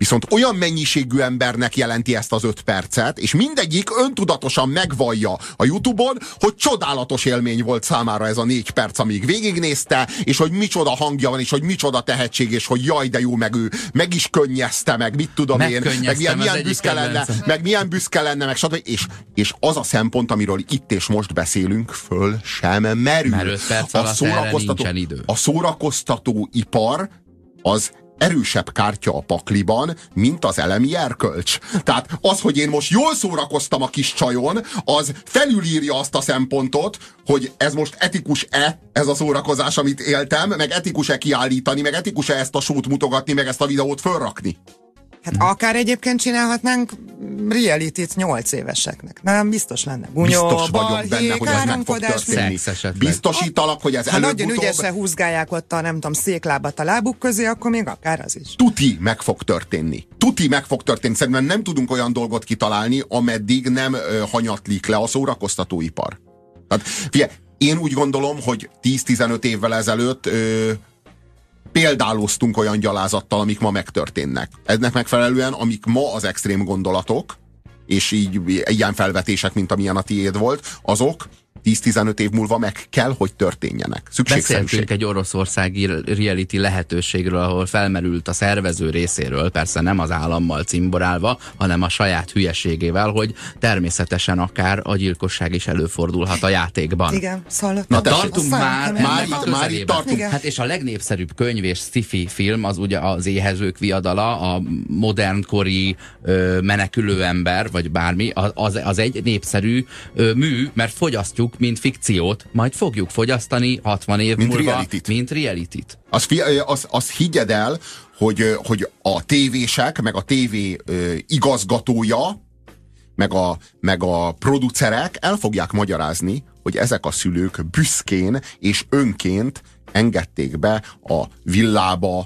Viszont olyan mennyiségű embernek jelenti ezt az öt percet, és mindegyik öntudatosan megvallja a Youtube-on, hogy csodálatos élmény volt számára ez a négy perc, amíg végignézte, és hogy micsoda hangja van, és hogy micsoda tehetség, és hogy jaj, de jó, meg ő meg is könnyezte, meg mit tudom én, meg milyen, milyen büszke lenne, meg milyen büszke lenne, meg stb. És, és az a szempont, amiről itt és most beszélünk, föl sem merül. Mert a szórakoztató, a szórakoztató ipar az erősebb kártya a pakliban, mint az elemi erkölcs. Tehát az, hogy én most jól szórakoztam a kis csajon, az felülírja azt a szempontot, hogy ez most etikus-e, ez a szórakozás, amit éltem, meg etikus-e kiállítani, meg etikus-e ezt a sót mutogatni, meg ezt a videót fölrakni. Hát hmm. akár egyébként csinálhatnánk reality-t nyolc éveseknek. Nem, biztos lenne. Bunyó, biztos vagyok benne, hogy ez meg fog történni. Biztosítalak, hogy ez Ha nagyon ügyesen húzgálják ott a, nem tudom, széklábat a lábuk közé, akkor még akár az is. Tuti meg fog történni. Tuti meg fog történni. Szerintem nem tudunk olyan dolgot kitalálni, ameddig nem ö, hanyatlik le a szórakoztatóipar. Tehát, figyelj, én úgy gondolom, hogy 10-15 évvel ezelőtt ö, példáloztunk olyan gyalázattal, amik ma megtörténnek. Ennek megfelelően, amik ma az extrém gondolatok, és így ilyen felvetések, mint amilyen a tiéd volt, azok 10-15 év múlva meg kell, hogy történjenek. Beszéltünk egy oroszországi reality lehetőségről, ahol felmerült a szervező részéről, persze nem az állammal cimborálva, hanem a saját hülyeségével, hogy természetesen akár a gyilkosság is előfordulhat a játékban. Igen, szallott. Na, tartunk már, már, már, itt, már itt tartunk. Igen. Hát és a legnépszerűbb könyv és sci film az ugye az éhezők viadala, a modernkori ö, menekülő ember, vagy bármi, az, az egy népszerű ö, mű, mert fogyasztjuk fogyasztjuk, mint fikciót, majd fogjuk fogyasztani 60 év mint múlva, reality-t. mint reality-t. Az, az, az higgyed el, hogy, hogy a tévések, meg a tévé igazgatója, meg a, meg a producerek el fogják magyarázni, hogy ezek a szülők büszkén és önként engedték be a villába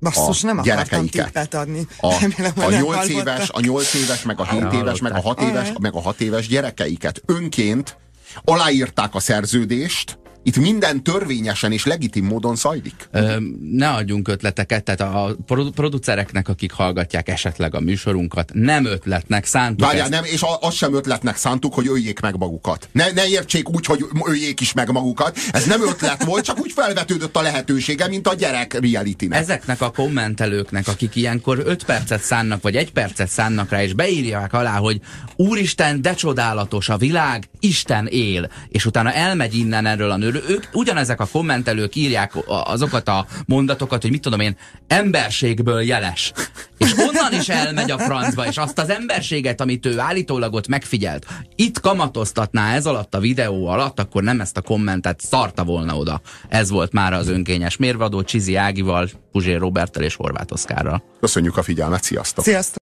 Basszus, nem akartam tippet adni. A, Remélem, a, 8 éves, a 8 éves, meg a 7 éves, meg a 6 éves, meg a 6 éves gyerekeiket önként aláírták a szerződést, itt minden törvényesen és legitim módon zajlik. Ö, ne adjunk ötleteket, tehát a producereknek, akik hallgatják esetleg a műsorunkat, nem ötletnek szántuk Várjál, ezt. nem, és az sem ötletnek szántuk, hogy öljék meg magukat. Ne, ne értsék úgy, hogy öljék is meg magukat. Ez nem ötlet volt, csak úgy felvetődött a lehetősége, mint a gyerek reality -nek. Ezeknek a kommentelőknek, akik ilyenkor 5 percet szánnak, vagy egy percet szánnak rá, és beírják alá, hogy Úristen, de csodálatos a világ, Isten él, és utána elmegy innen erről a nőről, ők ugyanezek a kommentelők írják azokat a mondatokat, hogy mit tudom én, emberségből jeles. És onnan is elmegy a francba, és azt az emberséget, amit ő állítólag ott megfigyelt, itt kamatoztatná ez alatt a videó alatt, akkor nem ezt a kommentet szarta volna oda. Ez volt már az önkényes mérvadó Csizi Ágival, Puzsér Robertel és Horváth Oszkárral. Köszönjük a figyelmet, sziasztok! Sziasztok!